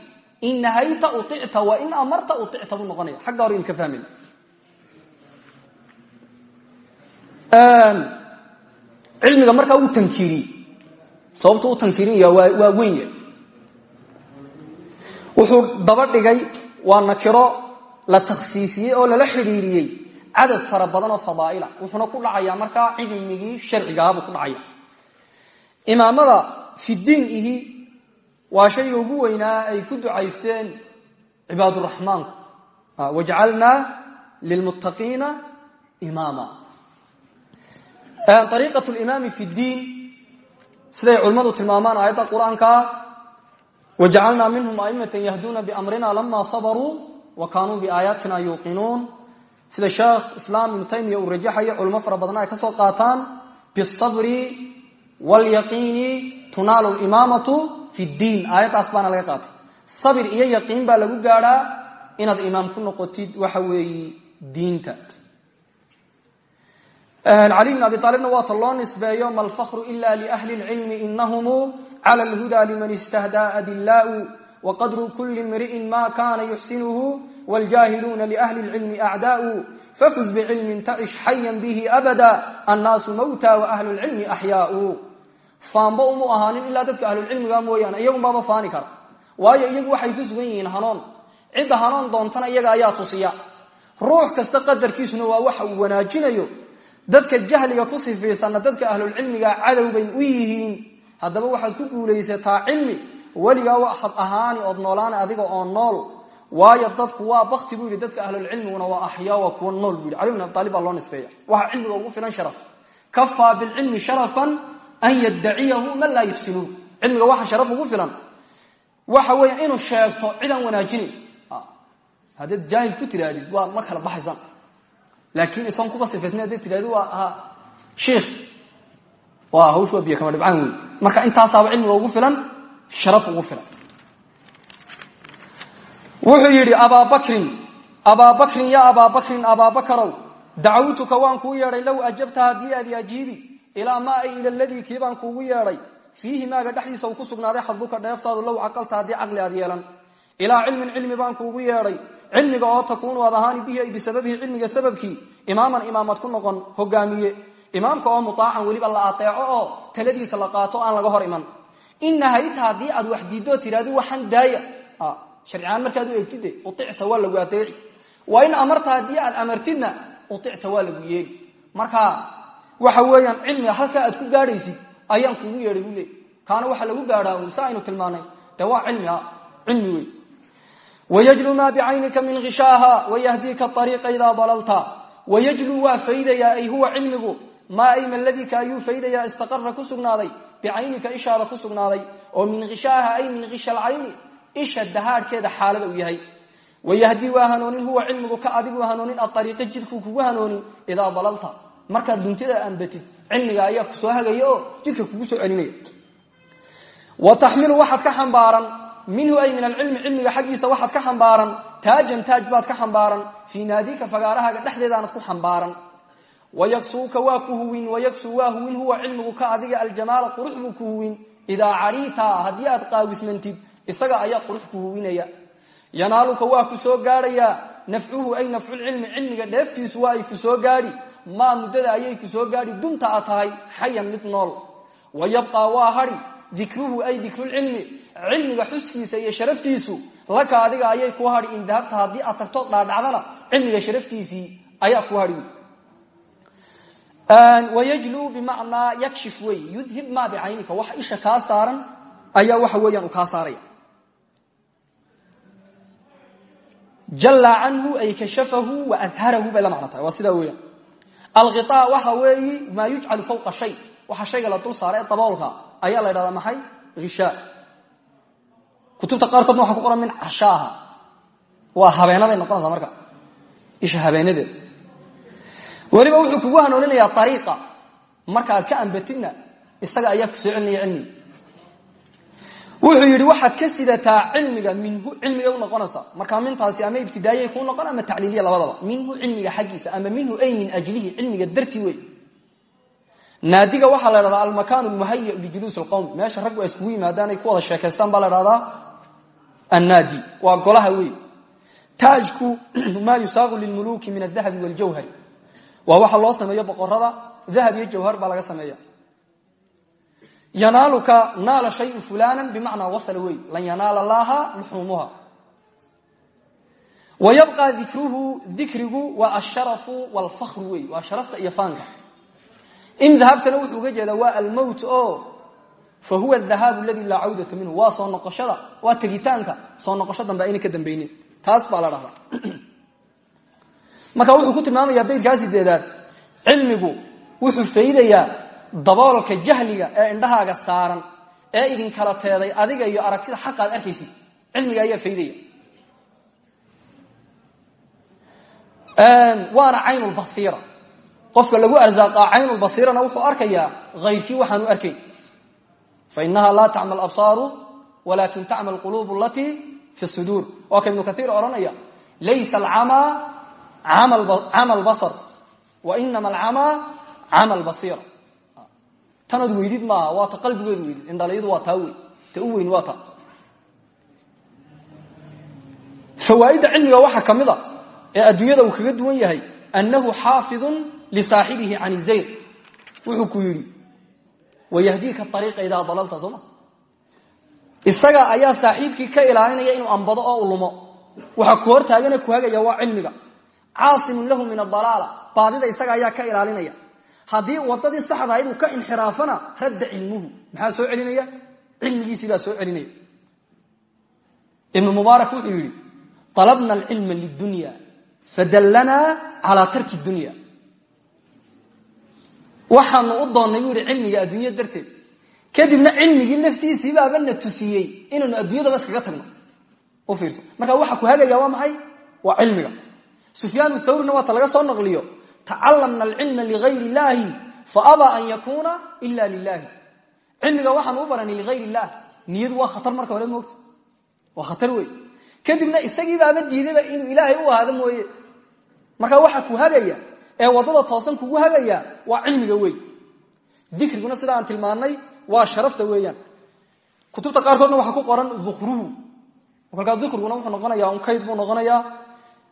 In nahayta uicta wa in amarta uicta buu noqonaya xagga hore in ka fahmayna cilmiga markaa uu tankiiriyey. Sababtu u tankiirinaya waa wenya wuxuu daba dhigay waa nakiro la takhsiisiyey oo lala xidhiiriyey cadad fara badan oo fadaa'ila wuxuuna ku dhacayaa markaa cilmigii sharcigaabuu ku dhacaya imaamada fidiin ihi waa shayga ugu weynaa ay ku ducaysteen cibaaduraxmaanku wajcalnaa lilmuttaqiina imaama. Ariiqat limaami fi ddiin siday culimmadu tilmaamaan aayadda qur'aankaa wajacalnaa minhum aimatan yahduuna biamrina lama sabaruu wa kaanuu biaayaatina yuuqinuun. Sida sheekh islaam ibnu taymiya uu rajaxayo culimo fara ka soo qaataan bisabri wlyaqiini tunaalu limaamatu fi ddiin aayaddaas baana laga qaatay. Sabir iyo yaqiin baa lagu gaadhaa inaad imaam ku noqotid waxa weeye diinta. Cali bn abi aalibna waata loo nisbeeyo ma lfakru ila liahli lcilmi inahum cala lhuda liman istahdaa adilaau waqadru kuli mri'in ma kana yuxsinuhu wاljaahiluuna liahli lcilmi acdaau fafuz bcilmin tacish xayan bihi abada annaasu mawta waahlu lcilmi axyaau faanba umu ahaanin ilaa dadka ahlulcilmiga mooyaane iyagunbaaba faani kara. Waayo iyagu waxay ku sugan yihiin hanoon. Cidda hanoon doontana iyaga ayaa tusiya. Ruux kasta qadarkiisuna waa waxa uu wanaajinayo. Dadka jahliga ku sifaysanna dadka ahlulcilmiga cadow bay u yihiin. Haddaba waxaad ku guulaysataa cilmi weligaa waxaad ahaani ood noolaani adiga oo nool. Waayo dadku waa bakti buu yidhi dadka ahlulcilmiguna waa axyaa waa kuwa nool buu yidhi. Cali bin loo nisbeeya. Waxa cilmiga ugu filan sharaf. Kafaa bilcilmi sharafan an yaddaciyahu man laa yuxsinuuh cilmiga waxa sharaf ugu filan waxa weeye inuu sheegto cidaan wanaajinayn haddaad jaahil ku tirahdid waa ma kala baxaysaan laakiin isoon kuba sifaysna haddaad tirahdid waa shiikh waa hawsh waa kama dhibcaan wey marka intaasaaba cilmiga ugu filan sharaf ugu filan wuxuu yidhi abaabakrin abaabakrin ya abaabakrin abaabakarow dacawtuka waan kuu yeedhay low ajabta haddii aad ajiibi ilaa maa ay ila ladii kii baan kuugu yeedhay. Fiihi maaga dhexdiisa uu ku sugnaaday xaduka dheeftaadu low caqalta haddii aad yeelan. Ilaa cilmin cilmi baan kuugu yeedhay. Cilmiga oo takuunu aad ahaani bihi ay bisababihi cilmiga sababkii imaaman imaamad ku noqon hogaamiye. Imaamka oo mutaacan weliba la ateeco oo taladiisa la qaato aan laga hor iman. In nahayta haddii aad wax diidoo tidhahdi waxaan daaya. Sharciaan markaad u eegtide uicta waa lagu ateeci waa in amarta haddii aad amartidna uicta waa lagu yeeli. Marka waxa weeyaan cilmiga halkaa aad ku gaadhaysid ayaan kuugu yeedhay buu kaana waxa lagu gaadhaa un sa aynu tilmaanay. Dee waa cilmia cilmi wey wayajlu maa bicaynika min khishaaha wayahdiika ariiqa idaa dalalta. Wayajlu waa faydayaa ay huwa cilmigu. Maa ayma ladika ayuu faydayaa istaqara ku sugnaaday. Bicaynika ishaada ku sugnaaday. Oo min khishaaha ay min khisha alcayni isha dahaadhkeeda xaalada uu yahay. Wayahdi waa hanoonin huwa cilmigu ka adigu hanoonin aariiqa jidkuu kugu hanoonin idaa dalalta markaad duntada aanbatid cilmiga ayaa ku soo hagaya oo jidka kugu soo celinaya wa taxmilu waxaad ka xambaaran minhu ay min alcilmi cilmiga xaggiisa waxaad ka xambaaran taajan taaj ka xambaaran fii naadika fagaarahaaga dhexdeedaanad ku xambaaran. Wayaksuuka waa ku huwin wayaksuu waa huwin huwa cilmigu ka adiga aljamaala qurux buu ku huwin. Idaa cariita aad qaawismantid isaga ayaa qurux ku huwinaya. Yanaaluka waa ku soo gaadhayaa nafcuhu ay nafculcilmi cilmiga dheeftiisu waa ay ku soo gaadhi maa muddada ayay ku soo gaadhi dunta a tahay xayan mid nool. Wa yabqaa waa hadhi dikruhu ay dikrulcilmi cilmiga xuskiisa iyo sharaftiisu laka adiga ayay ku hadhi in dahabta haddii aad dhaadhacdana cilmiga sharaftiisii ayaa ku hadhi wayajluu bimacnaa yakshif wey yudhib maa bicaynika wax isha kaa saaran ayaa waxa weeyaan uu kaa saaraya. Jalla canhu ay kashafahu wa adharahu bay la macno tahay weeyaan alqiaa waxa weeyi maa yujcalu fawqa shay. Waxa shayga la dul saara ee daboolka ayaa la ydhahdaa maxay? Hishaa kutubta qaarkoodna waxa ku qoran min cashaaha waa habeenaday noqonaysaa marka. Isha habeenadeed. Weliba wuxuu kugu hanuuninayaa ariiqa marka aad ka ambatidna isaga ayaa ku soo celinaya cilmiga wuxuu yidhi waxaad ka sidataa cilmiga minhu cilmiga u noqonaysa. Markaa mintaasi ama ibtidaayay kuu noqon ama tacliiliya labadaba minhu cilmiga xaggiisa ama minhu ay min ajlihi cilmiga darti wey naadiga waxaa la dhahdaa almakaan lmuhayi lijuluus lqowm meesha raggu ay iskugu yimaadaan ay ku wada sheekaystaan baa la dhahdaa annaadi waa golaha wey taajku maa yusaaqu lilmuluuki min adahabi waljawhari. Waa waxa loo sameeyo boqorada dahab iyo jawhar baa laga sameeya yanaaluka naala shayu fulana bimacnaa wasala wey lan yanaala laaha luxuumuha wa yabqa dikruhu dikrigu waa asharafu wlfakru wey waa sharafta iyo in dahabtana wuxuu uga jeedaa waa almowt o fa huwa adahaabu aladi laa cawdata minhu. Waa soo noqoshada waa tegitaanka soo noqosho dambe ayna ka dambaynin. Taas baa la dhahdaa. Marka wuxuu ku tilmaamayaa baydkaa sideedaad cilmigu wuxuu faydayaa daboolka jahliga ee indhahaaga saaran ee idinkala teeday adiga iyo aragtida xaqaad arkaysid cilmiga ayaa faydaya waana caynulbasiira qofka lagu arsaaqaa caynulbasiirana wuxuu arkayaa hayrkii waxaanu arkayn fainaha laa tacma absaaru walakin tacma quluub alatii fi suduur. Waa ka ibnu kaiir odhanaya laysa alcamaa cama lbasar wa inama alcamaa cama lbasiira tanaad weydid maaha waa ta qalbigeedu weydid indhalyadu waa taa wey ta u weyn waa ta. Fawaaidda cilmiga waxaa ka ee adduunyada uu kaga duwan yahay annahu xaafidun lisaaxibihi can izayr wuxuu ku yidhi wayahdiika ariiqa idaa dalalta sooma isaga ayaa saaxiibkii ka ilaalinaya inuu ambado oo u waxaa ku hor taagana ku hagaya waa cilmiga. Caasimun lahu min adalaala baadida isaga ayaa ka ilaalinaya haddii wadadii saxda inuu ka inxiraafana radda cilmuhu. Maxaa soo celinaya? Cilmigiisii baa soo celinaya. Ibnu mubaarak wuxuu yidhi alabna alcilma lidunya fadallanaa calaa tarki dunya. Waxaanu u doonnay buu yihi cilmiga adduunya darteed. Kadibna cilmigii laftiisiibaaba na tusiyey inaynu adduunyadaba iskaga tagno. U fiirso. Marka waxa ku hagaya waa maxay? Waa cilmiga. Sufyaan thawrina waata laga soo naqliyo tacalamna alcilma ligayr illahi faabaa an yakuna ila lilahi cilmiga waxaan u baranay ligayr illah niyadu waa khatar marka hore moogta. Waa khatar wey kadibna isagiibaaba diidayba inuu ilaahay u ahaado mooye. Marka waxa ku hagaya ee waddada toosan kugu hagaya waa cilmiga wey dikriguna sida aan tilmaanay waa sharafta weeyaan. Kutubta qaarkoodna waxaa ku qoran ukruhu kolkaa dikriguna wuxuu noqonaya un kayd buu noqonayaa.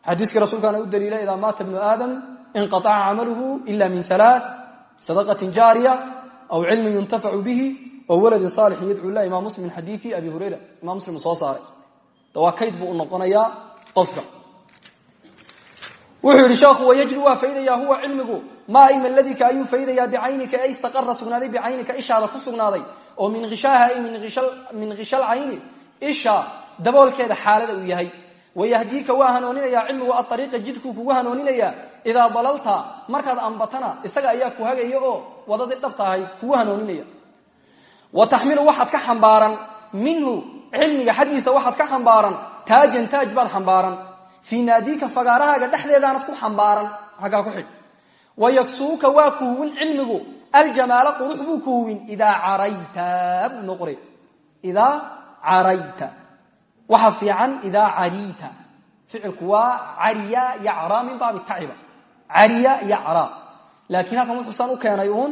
Xadiiskii rasuulkaana u daliila idaa maata bnu aadam inqaaca camaluhu ila min alaa sadaqatin jaariya aw cilmin yuntafacu bihi oo waladin saalixin yadcuu lah imam muslim min xadiii abi hurayra imam muslim soo saaray waa kayd buu u noqonayaa qofka wuxuu yidhi sheekhu wayajri waa faydaya huwa cilmigu maa ilma ladika ayuu faydaya bicaynika ee istaqara sugnaaday bicaynika ishaada ku sugnaaday oo min hishaaha ay min khishal cayni isha daboolkeeda xaalada uu yahay wayahdiika waa hanuuninaya cilmigu aariiqa jidkuu kugu hanuuninaya idaa dalalta markaad ambatana isaga ayaa ku hagaya oo wadadii dhabta ahayd kugu hanuuninaya wa taxmilu waxaad ka xambaaran minhu cilmiga xaggiisa waxaad ka xambaaran taajan taaj baad xambaaran fii naadiika fagaarahaaga dhexdeedaanad ku xambaaran aggaa ku xidh wayaksuuka waa kuhuwin cilmigu aljamaala qurux buu kuhuwin idaa carayta buu noo qoray idaa carayta waxa fiican idaa cariita ficilku waa cariya yacraa min baabi cariya yacraa laakiin halkan wuxuusan u keenay uun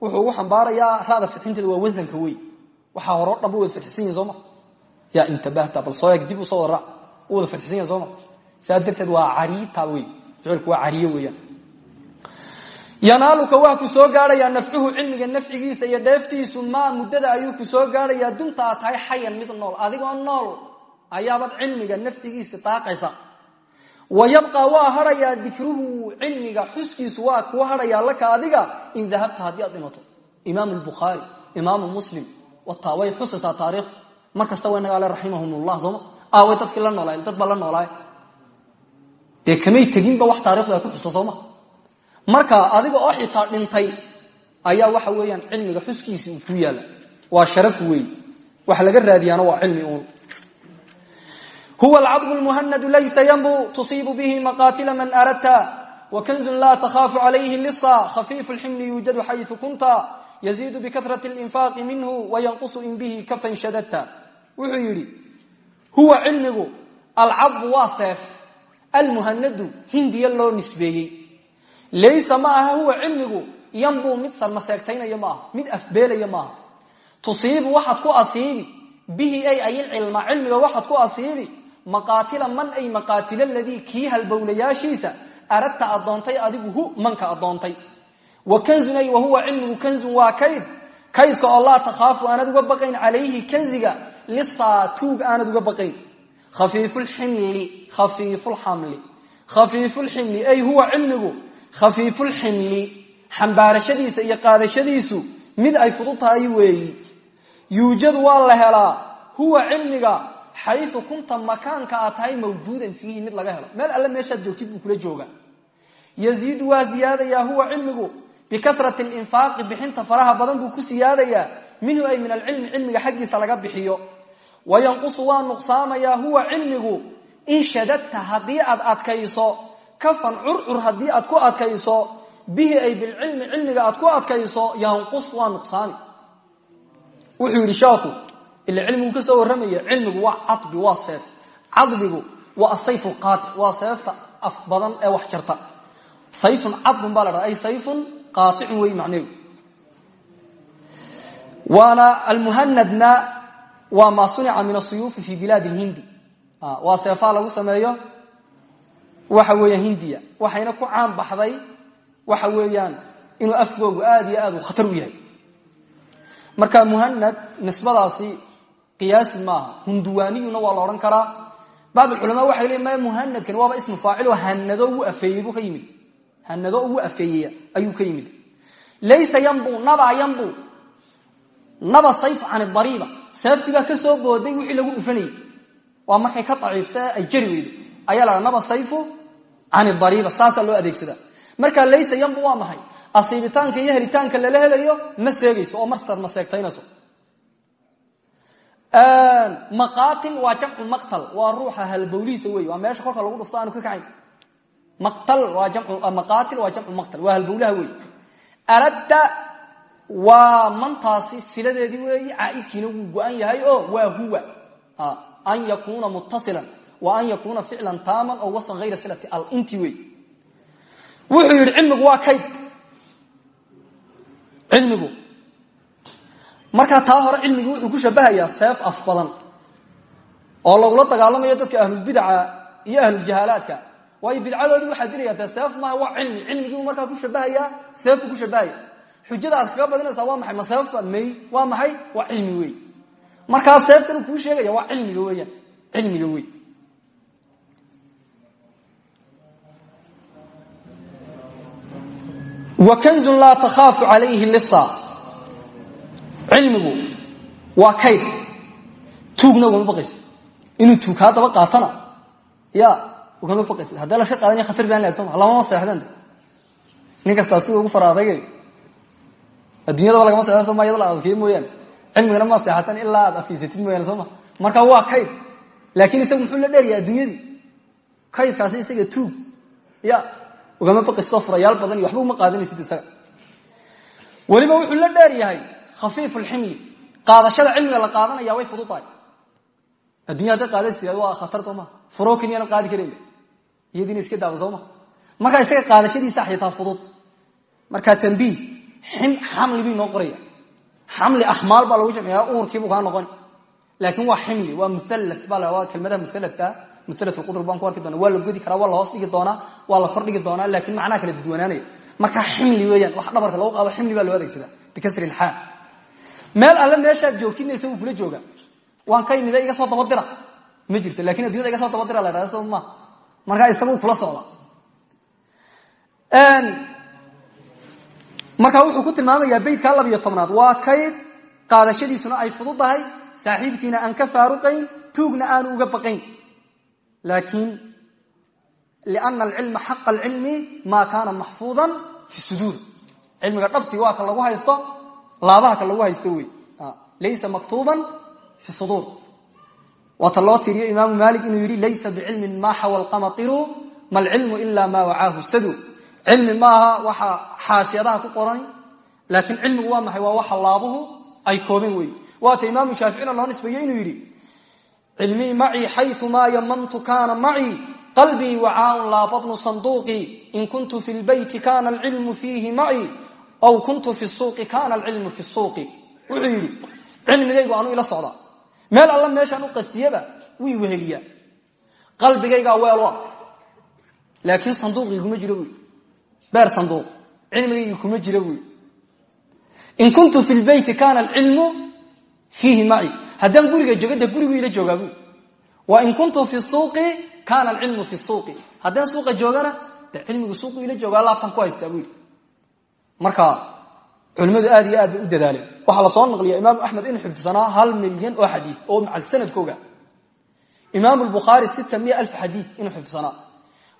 wuxuu ugu xambaarayaa ra'da fidxinteeda waa wasanka wey waxaa horo dhanba wada fidxisan yihiin sooma yaa intabahta bal soo eeg dib u soo wada ra u wada yahin darteed waa cariita wey ficilku waa cariye weeyaan. Yanaaluka waa ku soo gaadhayaa nafcuhu cilmiga nafcigiisa iyo dheeftiisu. Maa muddada ayuu ku soo gaadhayaa dunta tahay xayan mid nool. Adigoo nool ayaabad cilmiga nafcigiisa daaqaysa wa yabqa waa hadhayaa dikruhu cilmiga xuskiisu waa kuu hadhayaa laka adiga in dahabta haddii aad dhimato imaam lbukhaari imaamu muslim way xusaysaa taariikh mar kasta wa inaga ale raximahumullah sooma aaway dadkii la noolaay dad baa la noolaay dee kamay teginba wax taarikhdu ku xusto marka adiga oo xitaa dhintay ayaa waxa weeyaan cilmiga xuskiisii ku yaalla waa sharaf weey waxa laga raadiyaana waa cilmi uun huwa alcadbu lmuhanadu laysa yanbu tusiibu bihi maqaatila man aradta wakanzun laa takhaafu calayhi lisa khafiifu lximli yuujadu xayu kunta yaziidu bikatrati linfaaqi minhu wayanqusu in bihi kafan shadadta wuxuu yidhi huwa cilmigu alcadbu waa seef almuhanadu hindiya loo nisbeeyey. Laysa ma aha huwa cilmigu yanbuu mid sarmaseegtaynaya ma aha mid afbeelaya maaha tusiibu waxaad ku asiibi bihi ay ayilcilma cilmiga waxaad ku asiibi maqaatila man ay maqaatila ladii kii halbowlayaashiisa aradta adoontay adigu manka adoontay. Wa kanzun ay wa huwa cilmigu kanzun waa kayd. Kaydka oo laa takhaafu aanad uga baqayn calayhi kanziga lisaa tuug aanad uga baqayn khafiifulximli khafiifulxamli khafiifulximli ay huwa cilmigu khafiifulximli xambaarashadiisa iyo qaadashadiisu mid ay fudud tahay weeyi. Yuujadu waa la helaa huwa cilmiga xayu kunta makaanka aad tahay mawjuudan fiihi mid laga helo meel alle meeshaad joogtid buu kula jooga yaziidu waa ziyaadayaa huwa cilmigu bikatrati linfaaqi bixinta faraha badan buu ku siyaadayaa minhu ay min alcilmi cilmiga xaggiisa laga bixiyo wayanqusu waa nuqsaamayaa huwa cilmigu in shadadta haddii aad adkayso kafan curcur haddii aad ku adkayso bihi ay bilcilmi cilmiga aad ku adkayso yanqus waa sheekhu ila cilmigu ka soo warramaya cilmigu waa cadbi waa seef cadbigu waa asayf lqaatic waa seefta af badan ee wax jarta sayfun cadbun baa la dhaha ay sayfun qaaicun wey macneegu waana almuhanadna waa maa sunica min asuyuufi fi bilaadi lhindi waa seefaha lagu sameeyo waxa weeyaan hindiya waxayna ku caan baxday waxa weeyaan inuu afgoogu aad iyo aad u khatar u yahay marka muhanad nisbadaasi qiyaasi maaha hunduwaaniyuna waa la odhan karaa. Bacd culamaa waxay leeyiin ma muhanadkani waaba ismu faaciloo hanado ugu afeeyey buu ka hanado ugu afeeyeya ayuu ka laysa yanbu naba yanbu. Naba sayf can dariiba. Seeftii baa ka booday wixii lagu dhufanayey. Waa markay ka daciifta ay jari weydo. Naba sayfu can dariiba saasaa loo adeegsada markaa laysa yanbu waa maxay? Asiibitaanka iyo helitaanka lala helayo ma seegayso oo marsad ma seegtaynayso maqaatil waa jamcu maqtal waa ruuxa halbowlihiisa wey waa meesha kolka lagu dhufto aanu ka kacayn. Maqaatil waa jamcu maqtal waa halbowlaha wey aradda waa mantaasi siladeedii weeyi caaidkiina wuu go-an yahay oo waa huwa. An yakuuna muttasilan wa an yakuuna ficlan taaman oo wasfan hayra silati al inti wey wuxuu yidhi cilmigu waa kayd. Cilmigu markaa taa hore cilmigii wuxuu ku shabahayaa seef af badan oo lagula dagaalamayo dadka ahlulbidaca iyo ahluljahaalaadka waayo bidcadoodii waxaa diraya dee seef maaha waa cilmi. Cilmigiibu markaa ku shabahayaa seefuu ku shabahaya xujada aad kaga badinaysaa waa maxay? Ma may? Waa maxay? Waa cilmi wey markaa seeftan kuu sheegaya waa cilmiga weeyaan cilmiga wey wa kanzun laa takhaafu calayhi lisa cilmigu waa kayd tuugna ugama baqaysa inuu tuug daba qaatana ya ugama baqaysa haddii laska qaadanya khatar baan lahay soma lamama seexdan nin kastaa ugu fara adagay addunyadaba lagama seexdan soma la adkeeye mooyaane. Cilmigana ma seexatan ilaa aad afiisatid mooyaane marka waa kayd laakiin isagu muxuu la dheeryahay adduunyadii. Kaydkaasi isaga tuug. Ya ugama baqaysto furayaal badan iyo waxba uma qaadanaysid isaga. Weliba wuxuu la dheer yahay khafiif lximli qaadashada cilmiga la qaadanaya way fududahay addunya hadday qaadaysa waa khatar soo ma furo keniyana qaadi karayn iyadiina iska daaba soo isaga qaadashadiisa xitaa fudud markaa tambiih xamli bii noo qoraya xamli axmaal baa lagu jamciyaa uurkiibuu kaa noqon laakiin waa ximli waa mualla baa kelmadaha mualladkaa mualla qudr baan arki doona waa la godi waa la hoos dhigi doonaa waa la kor dhigi doonaa laakiin macnaha kala dadwanaanaya markaa ximli weeyaan wax dhabarka lagu qaado ximli baa loo adeegsadaa bikasri lxaal meel alle meeshaad joogtidna isagu kula jooga. Waan ka imida iga soo dabadira ma jirto laakiin addunyada iga soo dabadira la dhahda soo ma. Markaa isagu kula socda. Markaa wuxuu ku tilmaamayaa beytkaa labiyo tobnaad. Waa kayd qaadashadiisuna ay fududahay saaxiibkiina aan ka faaruqayn tuugna aanu uga baqayn. Laakiin liana alcilma xaqa alcilmi maa kaana maxfuudan fi suduur. Cilmiga dhabti waa ka lagu haysto laabaha ka lagu haysto wey laysa maktuuban fi suduur waata loo tiriyo imaamu maalik inuu yidhi laysa bicilmin maa xawa lqamatiru ma lcilmu ila maa wacaahu sadu cilmi maaha waxa xaashiyadaha ku qoran laakiin cilmigu waa maxay? Waa waxa laabuhu ay koobeen wey waata imaamu shaaficina loo nisbeeye inuu yidhi cilmii macii xayu maa yamamtu kana macii qalbii wacaaun laa batnu sanduuqii in kuntu fi lbeyti kana alcilmu fiihi macii ow kuntu fi suuqi kana alcilmu fi suuqi. Wuxuu yidhi cilmigaygu ila socdaa. Meel alla meeshaan u qastiyaba wii weheliyaa qalbigaygaa weelwa laakiin sanduuqii kuma jiro buy sanduuq cilmigaygii kuma jiro in kuntu fi lbeyti kana alcilmu fiihi maci haddaan guriga joogo dee ila joogaa wa in kuntu fi suuqi kana alcilmu fi suuqi. Haddaan suuqa joogana dee cilmigu suuqu ila joogaa laabtan ku haystaa buu marka culimmadu aad iyo aad bay u dadaaleen. Waxaa la soo naqliya imaamu axmed inuu xifdisanaa hal milyan oo xadii oo macal sanadkooga. Imaamu lbukhaari sita miya alf xadii inuu xifdisanaa.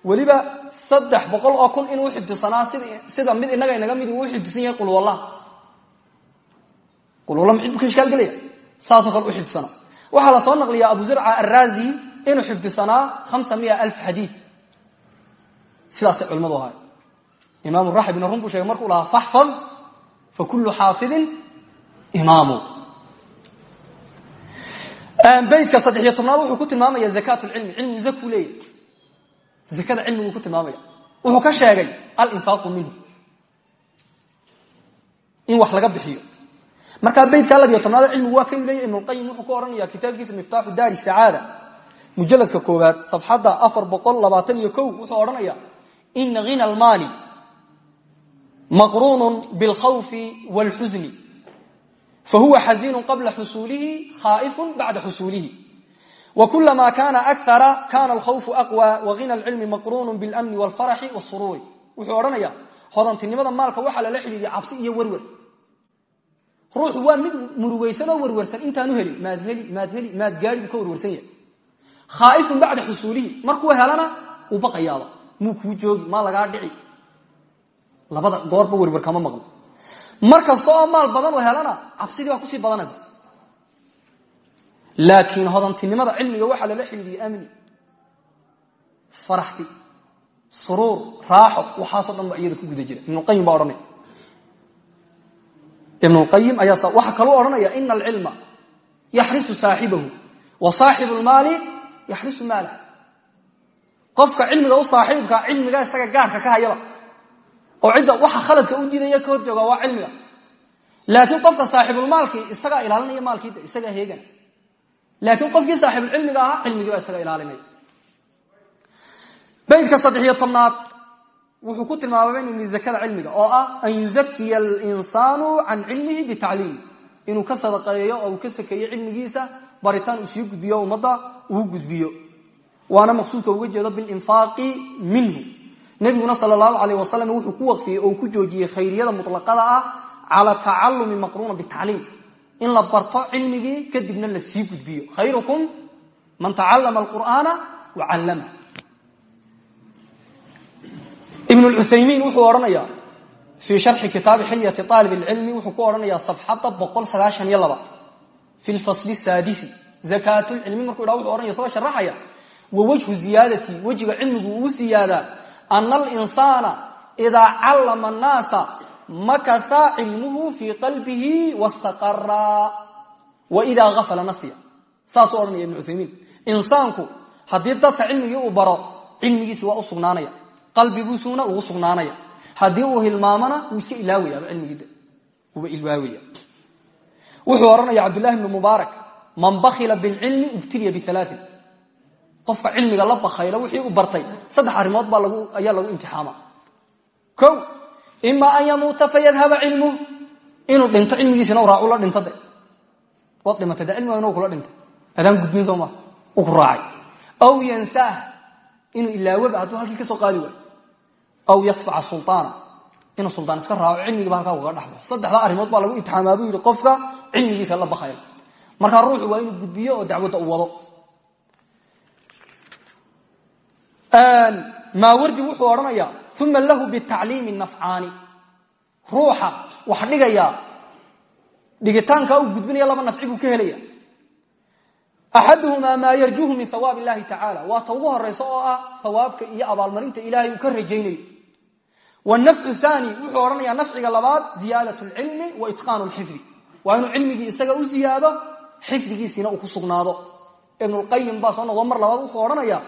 Weliba saddex oo kun inuu xifdisanaa sida mid inaga inaga mid uu xifdisan yahay qulwallah qulwalla maxid buu ka ishkaal gelaya. Saasoo kale u xifdisanaa. Waxaa la soo naqliya abu zurca araazi inuu xifdisanaa hamsa miya alf xadii sidaasay culimmadu imaam raxibna run buu sheegay markuu lahaa faxfad fakulu xaafidin imaamu. Beytka saddexiyo tobnaad wuxuu ku tilmaamaya zakaat lcilmi cilmigu zakuu leeyahy zakada cilmiguu ku tilmaamaya. Wuxuu ka sheegay alinfaaqu minhu. In wax laga bixiyo. Markaa beytka labiyo tobnaad cilmigu waa kayuu leeyahy ibnulqayim wuxuu ku odhanaya kitaabkiisa miftaaxu daari sacaada. Mujaladka koowaad safxadda afar labaatan iyo ko wuxuu odhanaya ina hina almaali maqruun bاlkhawfi wاlxusni fahuwa xaziinu qabla xusuulihi khaa'ifu bacda xusuulihi وكلما كان أكثر كان الخوف أقوى وغنى العلم مقرون بالأمن والفرح والسرور wuxuu odhanaya hodantinimada maalka waxaa lala xidhiidiya cabsi iyo werwer ruuxu waa mid murugaysan oo werwersan intaanu helin maad heli maad heli maad gaari buu ka werwersan yahay khaaifun bacda xusuulihi markuu helana uu baqayaaba muu kuu joogi maa lagaa dhici labada goorba werwer kama maqlo mar oo maal badan uu helana cabsidii baa ku sii badanaysa. Laakiin hodantinimada cilmiga waxaa lala xidhiidiyey amni faraxti suruur raaxo waxaasoo dhan ba iyada ku guda jira. Ibnuqayim baa odhanaya ibnuqayim ayaa waxaa kaluu odhanaya ina alcilma yaxrisu saaxibahu wa saaxibu lmaali yaxrisu maalah qofka cilmiga u saaxiibka cilmiga isaga gaarhka ka hayaba oo cidda waxa khaladka u didaya ka hor jooga waa cilmiga. Laakiin qofka saaxibulmaalkii isagaa ilaalinaya maalkiida isagaa heegan laakiin qofkii saaxibulcilmiga ahaa cilmigii baa isaga ilaalinaya. Baydka saddexiyo tobnaad wuxuu ku tilmaamay inuu zakada cilmiga oo ah an yuzakiya alinsaanu can cilmihi bitacliimi inuu ka sadaqeeyo oo ka sakeeyo cilmigiisa baritaan uu sii gudbiyo ummadda uu gudbiyo. Waana maqsuudka uga jeedo bilinfaaqi minhu nabiguna sal allahu alayh wasalam wuxuu ku waqfiyey oo ku joojiyey khayriyada mutlaqada ah cala tacalumi maqruuna bitacliim. In la barto cilmigii kadibna la sii gudbiyo. Khayrukum man tacalama alqur'aana wa callama ibn lcuthaymiin wuxuu odhanaya fii sharxi kitaabi xilyati aalib lcilmi wuxuu ku odhanayaa safxadda boqol sagaashan iyo laba fi lfasli saadisi. Zakaatulcilmi markuu dha wuxu ohanaya soo sharaxaya wa wajhu ziyaadati wejiga cilmigu uu ziyaadaa ana alinsaana idaa callama annaasa makatha cilmuhu fii qalbihi wastaqara wa idaa afala nasiya saasuu odhanaya ibn cuthaymiin insaanku haddii dadka cilmigii uu baro cilmigiisi waa u sugnaanaya qalbiguisuna ugu sugnaanaya haddii uu hilmaamana wuu iska ilaawayaaba cilmigii uba ilwaawaya wuxuu odhanaya cabdullahi bnu mubaarak man bakila bilcilmi ubtiliya bialaain qofka cilmiga la bakayla wixii u bartay saddex arrimood baa ayaa lagu imtixaama. O ima an yamuuta fayadhaba cilmuh inuu dhinto cilmigiisina u raacu la dhinto de. Dhimatay de inuu kula dhintay adaan gudbin soo maa u ku raacay. Aw yansaah inuu ilaawaba hadduu halkii ka qaadi waayo aw yatbaca sulطaana inuu suldaan iska raaco cilmigiiba halkaa ugaga dhexbaxo saddexdaa arrimood baa lagu yidhi qofka cilmigiisa la bakayla markaa ruuxu waa inuu gudbiyo oo dacwadda u wado maawardi wuxuu odhanayaa uma lahu bitacliimi nafcaani. Ruuxa wax dhigaya dhigitaankaa uu gudbinaya laba nafci buu ka helaya axaduhumaa maa yarjuhu min hawaab illahi tacaala. Waa ta ugu horaysa oo ah iyo abaalmarinta ilahay uu ka rajaynayo wanafcu thani wuxuu odhanayaa nafciga labaad ziyaadat lcilmi wa itqaanu lxifdi waa inuu cilmigii isaga u ziyaado xifdigiisiina uu ku sugnaado. Ibnulqayim baa soo mar labaad wuxuu odhanaya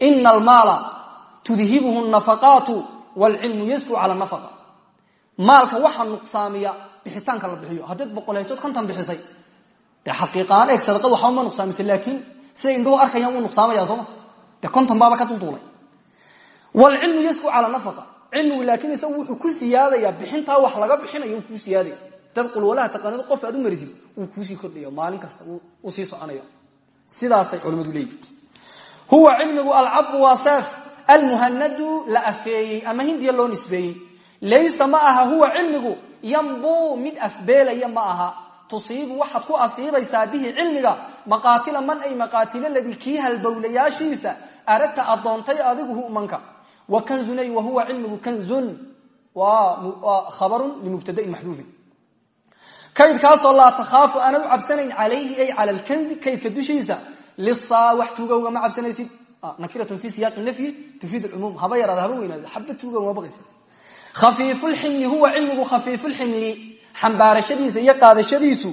ina almaala tudhibuhu nafaqaatu wlcilmu yasku cala nafaqa. Maalka waxaa nuqsaamiya bixitaanka la bixiyo. Haddaed boqol haysood kontan bixisay. Dee xaqiiqahaan eeg sadaqad waxba ma nuqsaamisa laakiin siday indhuhu arkayaan wuu nuqsaamaya sooma dee konton baaba ka dulduulay wlcilmu yasku cala nafaqa. Cilmigu laakiin isagu wuxuu ku siyaadayaa bixintaa wax laga bixinayo uu kuu siyaadaya. Dad qulwalaha taqaanid qof aad u marisid wuu kuusii kordhaya maalin huwa cilmigu alcabdu waa seef almuhanadu la afeeyey ama hindiya loo nisbeeyey. Laysa ma aha huwa cilmigu yambuu mid afbeelaya ma aha. Tusiibu ku asiibaysaa bihi cilmiga maqaatila man ay maqaatila ladii kii halbowlayaashiisa aragta adoontay adigu humanka. Wa kanzunay wa huwa cilmigu kanzun waa khabarun limubtadain maxduufin. Kaydkaasoo laa takhaafu aanad u cabsanayn calayhi ay cala lkanzi kaydka dushiisa lisaa wax tuuga ugama cabsanaysid nakiratun fi siyaaqi nafyi tufiid lcumuum haba yaraada haba weynaada xaba tuuga uma baqaysid khafiifulximli huwa cilmigu khafiifulximli xambaarashadiisa iyo qaadashadiisu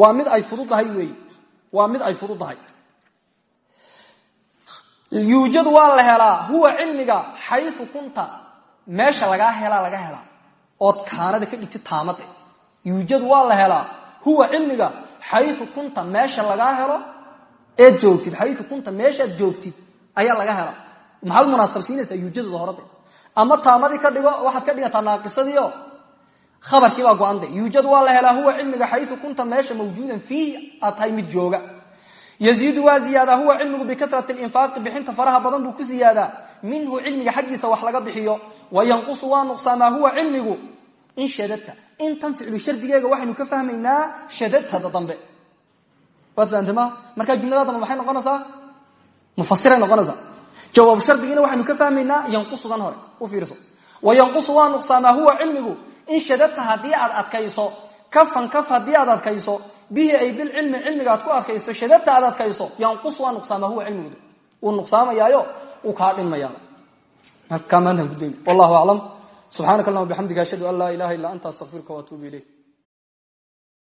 waa mid ay fududahay weey waa mid ay fududahay yuujadu waa la helaa huwa cilmiga xayu kunta meesha lagaa helaa laga helaa ood kaanada ka dhigtid taamade yuujadu waa la helaa huwa cilmiga xayu kunta meesha lagaa helo eed joogtid xayu kunta meeshaad joogtid ayaa laga hela maxaad munaasabsiinaysaa yuujadooda horade ama taamadii ka dhigo waxaad ka dhigataa naaqisadii o khabarkiibaa go-ande yuujadu waa la helaa huwa cilmiga xayu kunta meesha mawjuudan fiihi aad jooga. Yaziidu waa ziyaadaa huwa cilmigu bikatrati linfaaqi bixinta faraha badan buu ku ziyaadaa. Minhu cilmiga xaggiisa wax laga bixiyo. Wa yanqusu waa nuqsaamaa huwa cilmigu. In shadadta. Intan ficlu shardigeega waxaynu ka fahmaynaa shadadtada dambe waad fahamtay ma markaa jumlada noqonaysaa mufasiray noqonaysaa. Jawaab shardigiina waxaynu ka fahmaynaa yanqusudan hore u fiirso wa yanqusu waa nuqsaamaa huwa cilmigu in shadadta haddii aad adkayso kafan kaf haddii aad adkayso bihi ay bilcilmi cilmiga aad ku adkayso shadadta aad adkayso yanqus waa nuqsaamaa huwa cilmigu. Wuu nuqsaamayaayo uu kaa dhinmayaa halkaa maantaan ku dayn wallahu aclam. Subxaanaka allahuma ashhadu an laa ilaha illa anta astaqfiruka waatuubu ilayk